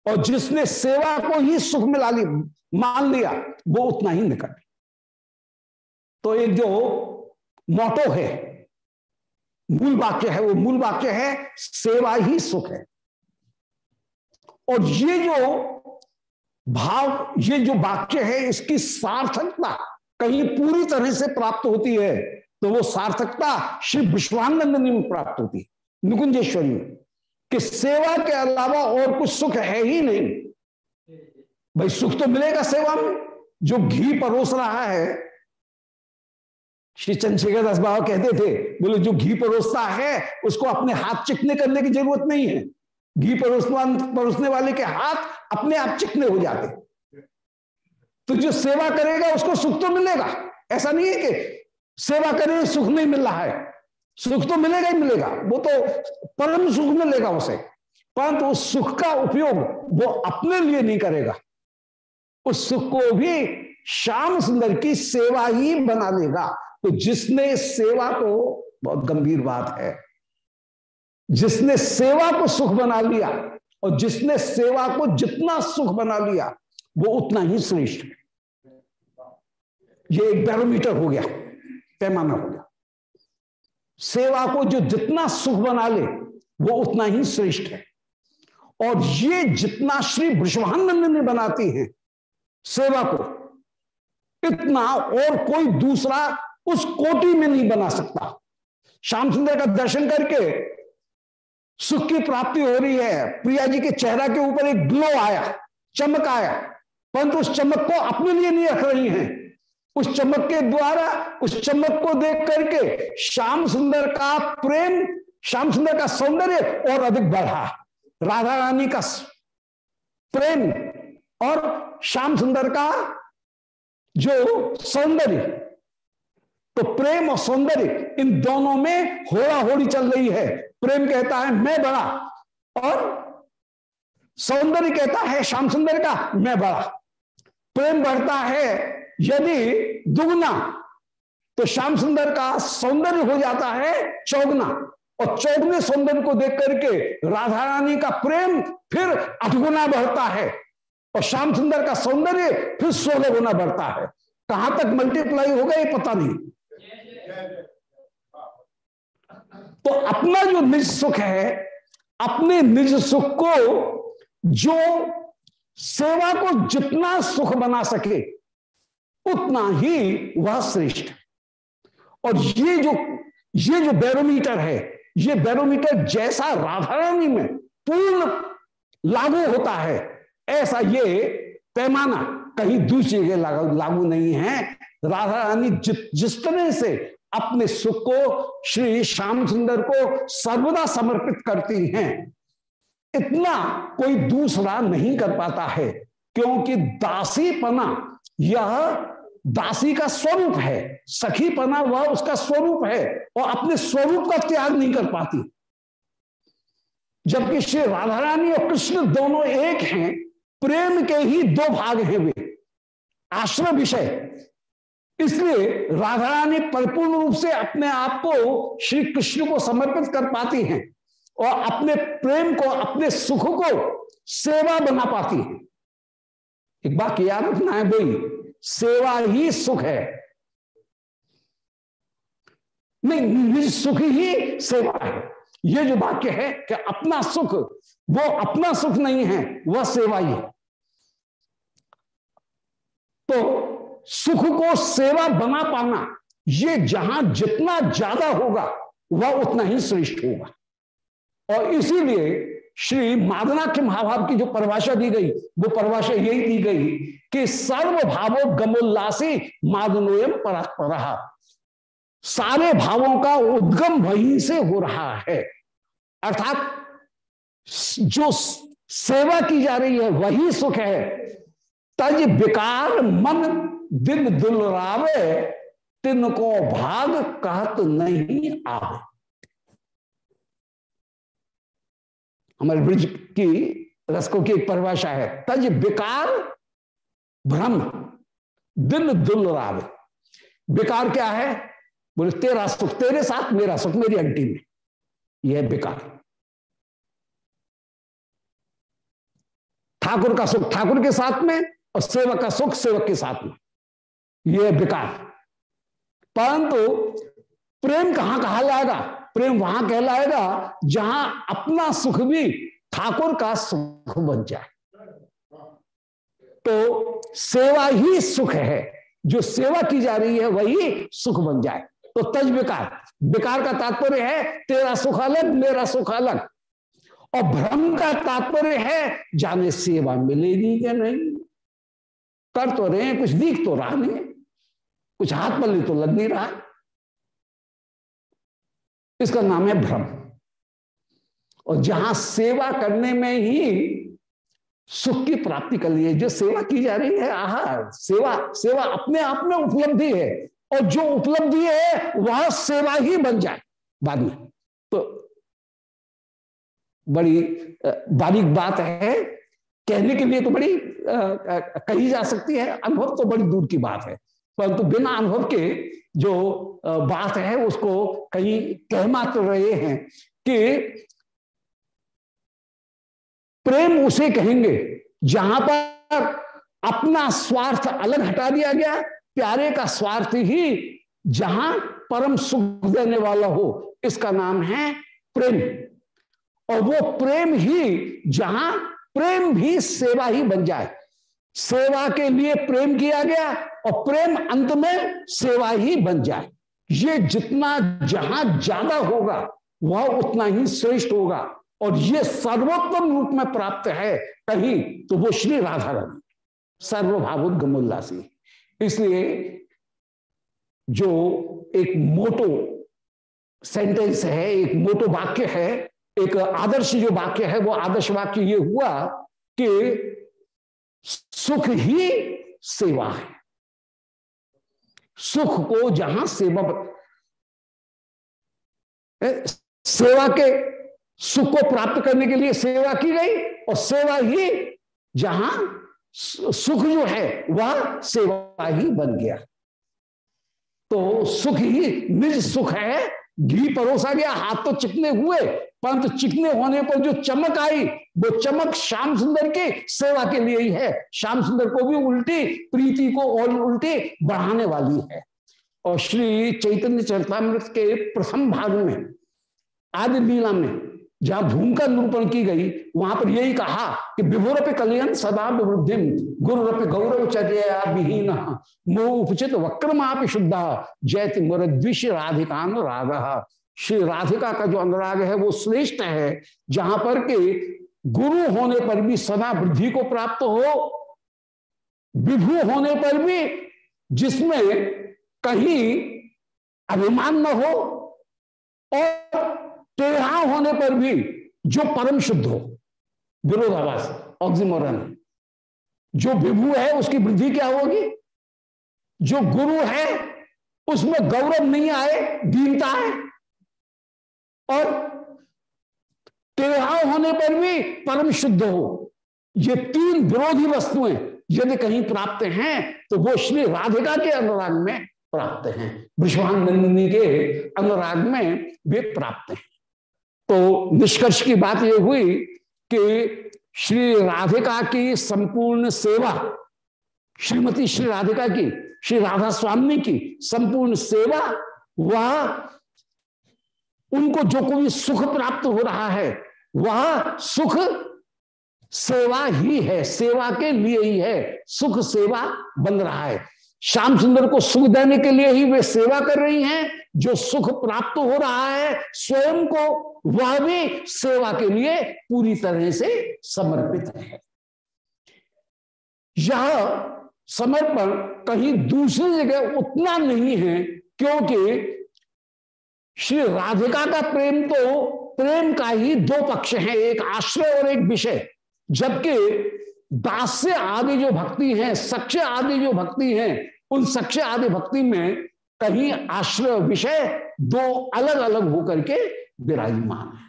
और जिसने सेवा को ही सुख मिला ली मान लिया, वो उतना ही निकट। तो एक जो मोटो है, मूल वाक्य है, वो मूल वाक्य है, सेवा ही सुख है। और ये जो भाव, ये जो वाक्य है, इसकी सार्थकता कहीं पूरी तरह से प्राप्त होती है तो वो सार्थकता श्री विश्वानंदनी में प्राप्त होती है, निकुंजेश्वरी में। कि सेवा के अलावा और कुछ सुख है ही नहीं। भाई, सुख तो मिलेगा सेवा में। जो घी परोस रहा है, श्री चंद्रशेखर दास बाबा कहते थे, बोले, जो घी परोसता है, उसको अपने हाथ चिकने करने की ज़रूरत नहीं है। घी परोसने परोसने वाले के हाथ अपने आप चिकने हो जाते। तो जो सेवा करेगा, उसको सुख तो मिलेगा। ऐसा नहीं है कि सेवा करे, सुख नहीं मिल रहा है। सुख तो मिलेगा ही मिलेगा। वो तो परम सुख मिलेगा उसे। परंतु उस सुख का उपयोग वो अपने लिए नहीं करेगा। उस सुख को भी श्याम सुंदर की सेवा ही बना लेगा तो जिसने सेवा को, बहुत गंभीर बात है, जिसने सेवा को सुख बना लिया और जिसने सेवा को जितना सुख बना लिया, वो उतना ही श्रेष्ठ है। ये एक बैरोमीटर हो गया, पैमाना हो गया। सेवा को जो जितना सुख बना ले, वो उतना ही श्रेष्ठ है। और ये जितना श्री वृषभानंद ने बनाती हैं सेवा को, इतना और कोई दूसरा उस कोटि में नहीं बना सकता। श्याम सुंदर का दर्शन करके सुख की प्राप्ति हो रही है। प्रिया जी के चेहरा के ऊपर एक ग्लो आया, चमक आया, परंतु उस चमक को अपने लिए नहीं रख रही हैं। उस चमक के द्वारा, उस चमक को देख करके श्याम सुंदर का प्रेम, श्याम सुंदर का सौंदर्य और अधिक बढ़ा। राधा रानी का प्रेम और श्याम सुंदर का जो सौंदर्य तो प्रेम और सौंदर्य इन दोनों में होड़ा होड़ी चल रही है। प्रेम कहता है, मैं बड़ा और सौंदर्य कहता है, श्याम सुंदर का, मैं बड़ा प्रेम बढ़ता है यदि दुगना तो श्याम सुंदर का सौंदर्य हो जाता है चौगना। और चौगने सौंदर्य को देख करके राधा रानी का प्रेम फिर अठगुना बढ़ता है और श्याम सुंदर का सौंदर्य फिर सोलह गुना बढ़ता है। कहाँ तक मल्टीप्लाई होगा ये पता नहीं। तो अपना जो निज सुख है, अपने निज सुख को जो सेवा को जितना सुख बना सके उतना ही वह श्रेष्ठ। और ये जो ये जो बैरोमीटर है ये बैरोमीटर जैसा राधा रानी में पूर्ण लागू होता है ऐसा ये पैमाना कहीं दूसरी जगह लागू, लागू नहीं है। राधा रानी जि, जिस तरह से अपने सुख को श्री श्याम सुंदर को सर्वदा समर्पित करती हैं इतना कोई दूसरा नहीं कर पाता है क्योंकि दासीपना यह दासी का स्वरूप है सखी पना वह उसका स्वरूप है और अपने स्वरूप का त्याग नहीं कर पाती। जबकि श्री राधा रानी और कृष्ण दोनों एक हैं, प्रेम के ही दो भाग हैं वे। आश्रम विषय। इसलिए राधा रानी परिपूर्ण रूप से अपने आप को श्री कृष्ण को समर्पित कर पाती हैं और अपने प्रेम को, अपने सुख को सेवा बना पाती है। एक बात याद रखना है भाई सेवा ही सुख है। नहीं निज सुख ही सेवा है। ये जो वाक्य है कि अपना सुख, वो अपना सुख नहीं है, वह सेवा ही है। तो सुख को सेवा बना पाना, ये जहाँ जितना ज़्यादा होगा, वह उतना ही श्रेष्ठ होगा। और इसीलिए श्री मादनाख्य महाभाव की जो परिभाषा दी गई, वो परिभाषा यही दी गई कि सर्व भावो गमोल्लासी मादनोयम पर सारे भावों का उद्गम वहीं से हो रहा है। अर्थात जो सेवा की जा रही है, वही सुख है। तज विकार मन दिन दुलरावे, तिनको भाग कहत नहीं आवे। हमारे ब्रिज की रसकों की एक परिभाषा है, तज विकार भ्रम, दिल दुलरावे विकार क्या है? बोले, तेरा सुख तेरे साथ, मेरा सुख मेरी अंटी में। यह विकार। ठाकुर का सुख ठाकुर के साथ में और सेवक का सुख सेवक के साथ में। यह विकार। परंतु प्रेम कहाँ कहा जाएगा प्रेम वहाँ कहलाएगा जहाँ अपना सुख भी ठाकुर का सुख बन जाए। तो सेवा ही सुख है। जो सेवा की जा रही है वही सुख बन जाए। तो तज विकार। विकार का तात्पर्य है, तेरा सुख अलग, मेरा सुख अलग। और भ्रम का तात्पर्य है, जाने सेवा मिलेगी या नहीं। कर तो रहे कुछ दिख तो रहा नहीं। कुछ हाथ पल्ले तो लग नहीं रहा। इसका नाम है भ्रम। और जहाँ सेवा करने में ही सुख की प्राप्ति कर ली जो सेवा की जा रही है आहार सेवा सेवा अपने आप में उपलब्धि है, और जो उपलब्धि है, वह सेवा ही बन जाए बाद में। तो बड़ी बारीक बात है, कहने के लिए तो बड़ी कही जा सकती है, अनुभव तो बड़ी दूर की बात है, परंतु बिना अनुभव के जो बात है उसको कहीं कह मात्र रहे हैं कि प्रेम उसे कहेंगे, जहाँ पर अपना स्वार्थ अलग हटा दिया गया, प्यारे का स्वार्थ ही जहाँ परम सुख देने वाला हो, इसका नाम है प्रेम। और वो प्रेम ही, जहाँ प्रेम भी सेवा ही बन जाए। सेवा के लिए प्रेम किया गया और प्रेम अंत में सेवा ही बन जाए। ये जितना जहाँ ज़्यादा होगा, वह उतना ही श्रेष्ठ होगा। और ये सर्वोत्तम रूप में प्राप्त है कहीं तो वो श्री राधा रानी सर्वभावुत गमुल्लासी इसलिए जो एक मोटो सेंटेंस है, एक मोटो वाक्य है, एक आदर्श जो वाक्य है, वो आदर्श वाक्य ये हुआ कि सुख ही सेवा है। सुख को जहाँ सेवा सेवा के सुख को प्राप्त करने के लिए सेवा की गई और सेवा ही जहाँ सुख जो है, वह सेवा ही बन गया। तो सुख ही निज सुख है, घी परोसा गया, हाथ तो चिकने हुए परंतु चिकने होने पर जो चमक आई, वो चमक श्याम सुंदर की सेवा के लिए ही है। श्याम सुंदर को भी उल्टी, प्रीति को और उल्टी बढ़ाने वाली है। और श्री चैतन्य चरतामृत के प्रथम भाग में आदि लीला में, जहाँ भूमिका निरूपण की गई, वहाँ पर यही कहा कि विभुरप कल्याण सदा विवृद्धि, गुरुरप गौरव चर्या विहीन मोह उपचित वक्रमाप शुद्धा जैत मुरद्विष राधिकान राग श्री राधिका का जो अनुराग है, वो श्रेष्ठ है, जहाँ पर के गुरु होने पर भी सदा वृद्धि को प्राप्त हो, विभु होने पर भी जिसमें कहीं अभिमान न हो, और टेढ़ा होने पर भी जो परम शुद्ध हो विरोधावास ऑक्सीमोरन जो विभु है, उसकी वृद्धि क्या होगी? जो गुरु है, उसमें गौरव नहीं आए, दीनता है और टेढ़ा होने पर भी परम शुद्ध हो। ये तीन विरोधी वस्तुएँ यदि कहीं प्राप्त हैं तो वो श्री राधिका के अनुराग में प्राप्त हैं। विश्वानंदिनी के अनुराग में वे प्राप्त हैं। तो निष्कर्ष की बात यह हुई कि श्री राधिका की संपूर्ण सेवा, श्रीमती श्री राधिका की, श्री राधा स्वामी की संपूर्ण सेवा, वह उनको जो कोई सुख प्राप्त हो रहा है, वह सुख सेवा ही है, सेवा के लिए ही है, सुख सेवा बन रहा है। श्याम सुंदर को सुख देने के लिए ही वे सेवा कर रही हैं, जो सुख प्राप्त हो रहा है, स्वयं को वह भी सेवा के लिए पूरी तरह से समर्पित है। यह समर्पण कहीं दूसरी जगह उतना नहीं है, क्योंकि श्री राधिका का प्रेम तो प्रेम का ही दो पक्ष है, एक आश्रय और एक विषय। जबकि दास्य आदि जो भक्ति है सक्ष आदि जो भक्ति है, उन सक्ष आदि भक्ति में कहीं आश्रय विषय दो अलग अलग होकर के विराजमान है।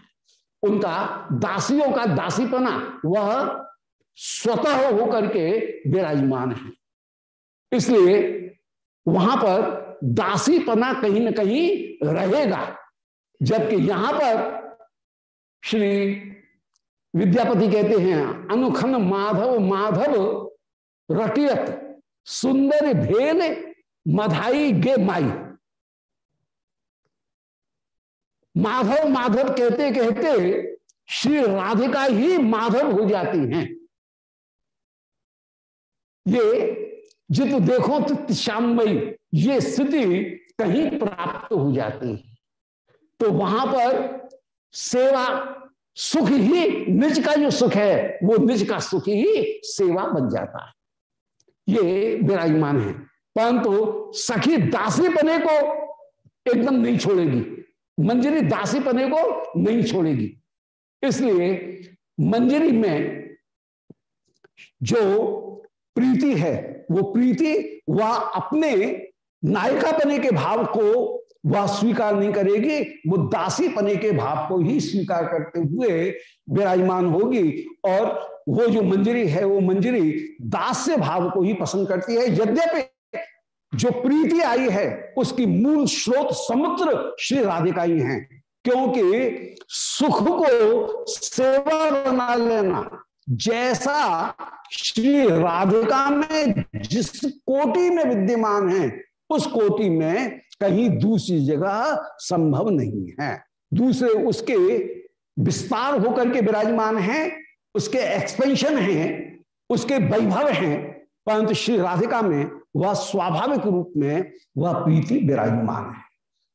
उनका दासियों का दासीपना, वह स्वतः होकर के विराजमान है। इसलिए वहाँ पर दासीपना कहीं ना कहीं रहेगा। जबकि यहाँ पर श्री विद्यापति कहते हैं, अनुखन माधव माधव रटियत सुंदर भेल मधाई गे माई। माधव माधव कहते कहते श्री राधिका ही माधव हो जाती हैं। ये जित देखो, तित श्यामयी ये स्थिति कहीं प्राप्त हो जाती है। तो वहाँ पर सेवा सुख ही, निज का जो सुख है, वो निज का सुख ही सेवा बन जाता है। ये विराजमान है। परंतु सखी दासी पने को एकदम नहीं छोड़ेगी। मंजरी दासी पने को नहीं छोड़ेगी। इसलिए मंजरी में जो प्रीति है, वो प्रीति वह अपने नायिका बने के भाव को वह स्वीकार नहीं करेगी, वो दासी पने के भाव को ही स्वीकार करते हुए विराजमान होगी। और वो जो मंजरी है, वो मंजरी दास्य भाव को ही पसंद करती है। यद्यपि जो प्रीति आई है, उसकी मूल स्रोत समुद्र श्री राधिका ही है। क्योंकि सुख को सेवा बना लेना, जैसा श्री राधिका में जिस कोटि में विद्यमान है उस कोटि में कहीं दूसरी जगह संभव नहीं है। दूसरे उसके विस्तार होकर के विराजमान है, उसके एक्सपेंशन है, उसके वैभव है, परंतु श्री राधिका में वह स्वाभाविक रूप में वह प्रीति विराजमान है।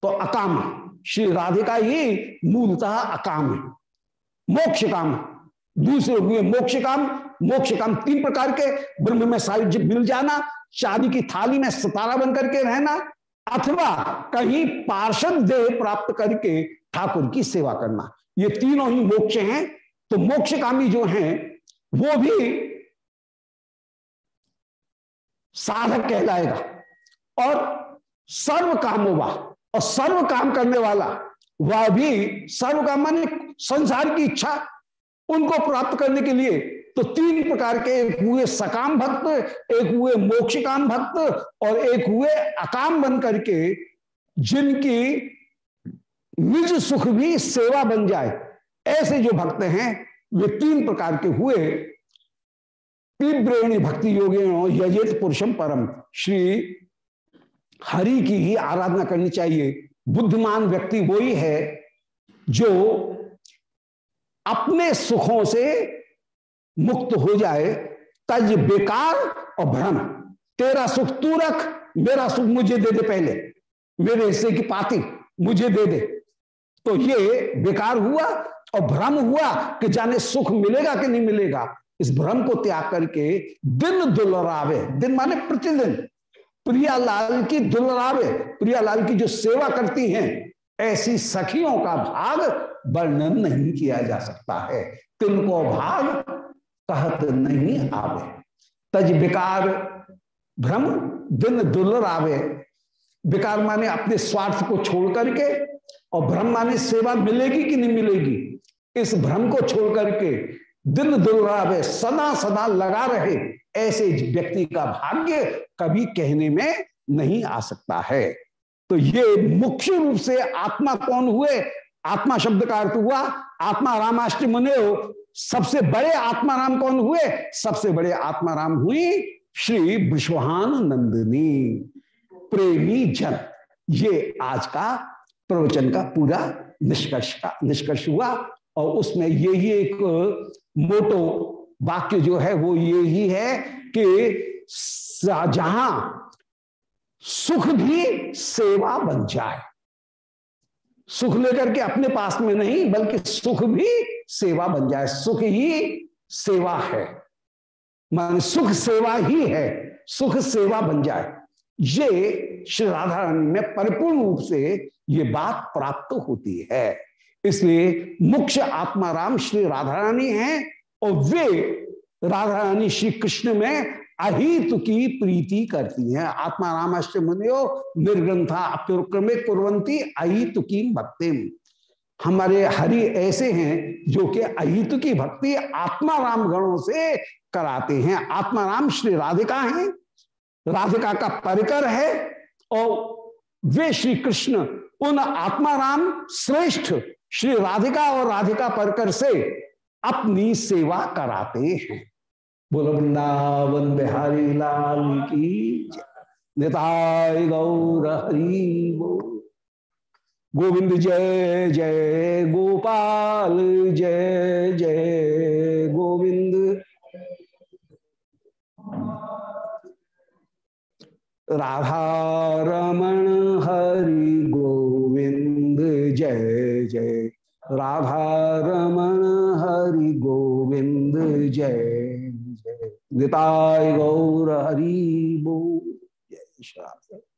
तो अकाम, श्री राधिका ही मूलतः अकाम है। मोक्ष काम दूसरे हुए मोक्ष काम मोक्ष काम तीन प्रकार के, ब्रह्म में सायुज्य मिल जाना चांदी की थाली में सितारा बन करके रहना अथवा कहीं पार्षद देह प्राप्त करके ठाकुर की सेवा करना। ये तीनों ही मोक्ष हैं। तो मोक्ष कामी जो हैं, वो भी साधक कहलाएगा। और सर्व कामोवा और सर्व काम करने वाला, वह भी सर्व काम माने संसार की इच्छा उनको प्राप्त करने के लिए तो तीन प्रकार के, एक हुए सकाम भक्त, एक हुए मोक्ष काम भक्त और एक हुए अकाम बन करके जिनकी निज सुख भी सेवा बन जाए। ऐसे जो भक्त हैं, वे तीन प्रकार के हुए। तीव्रेणी भक्ति योगी यजित पुरुषम परम। श्री हरि की ही आराधना करनी चाहिए। बुद्धिमान व्यक्ति वही है जो अपने सुखों से मुक्त हो जाए, तज बेकार और भ्रम। तेरा सुख तू रख, मेरा सुख मुझे दे दे पहले। मेरे हिस्से की पाती मुझे दे दे। तो ये बेकार हुआ और भ्रम हुआ कि जाने सुख मिलेगा कि नहीं मिलेगा। इस भ्रम को त्याग करके दिन दुलरावे। दिन माने प्रतिदिन। प्रियालाल की दुलरावे। प्रियालाल की जो सेवा करती हैं, ऐसी सखियों का भाग वर्णन नहीं किया जा सकता है। तिनको भाग कहत नहीं आवे। तज विकार भ्रम दिन दुलर आवे। विकार माने अपने स्वार्थ को छोड़ करके और भ्रम माने सेवा मिलेगी कि नहीं मिलेगी? इस भ्रम को छोड़ करके दिन दुर्लभ सदा सदा लगा रहे, ऐसे व्यक्ति का भाग्य कभी कहने में नहीं आ सकता है। तो ये मुख्य रूप से आत्मा कौन हुए? आत्मा शब्द का अर्थ हुआ। आत्मा रामाष्ट मुने सबसे बड़े आत्मा राम कौन हुए? सबसे बड़े आत्मा राम हुई श्री विश्वान नंदिनी प्रेमी जन। ये आज का प्रवचन का पूरा निष्कर्ष का, निष्कर्ष हुआ और उसमें यही एक मोटो वाक्य जो है वो ये ही है कि जहाँ सुख भी सेवा बन जाए। सुख लेकर के अपने पास में नहीं, बल्कि सुख भी सेवा बन जाए। सुख ही सेवा है। मान सुख सेवा ही है। सुख सेवा बन जाए। ये श्री राधा रानी में परिपूर्ण रूप से ये बात प्राप्त होती है। इसलिए मुख्य आत्मा राम श्री राधा रानी है और वे राधा रानी श्री कृष्ण में अहित की प्रीति करती हैं। आत्मा रामाष्ट मुनियो निर्ग्रंथा अप्युक्रमे कुरंती अहित की भक्ति हमारे हरि ऐसे हैं जो कि अहित की भक्ति आत्मा राम गणों से कराते हैं। आत्मा राम श्री राधिका हैं। राधिका का परिकर है और वे श्री कृष्ण उन आत्मा राम श्रेष्ठ श्री राधिका और राधिका परकर से अपनी सेवा कराते हैं। बोल, वृंदावन बिहारी लाल की गौर हरि गोविंद जय जय गोपाल, जय जय गोविंद। राधा रमण हरि गोविंद, जय जय। राधा रमण हरि गोविंद, जय जय। निताय गौर हरि बो जय श्री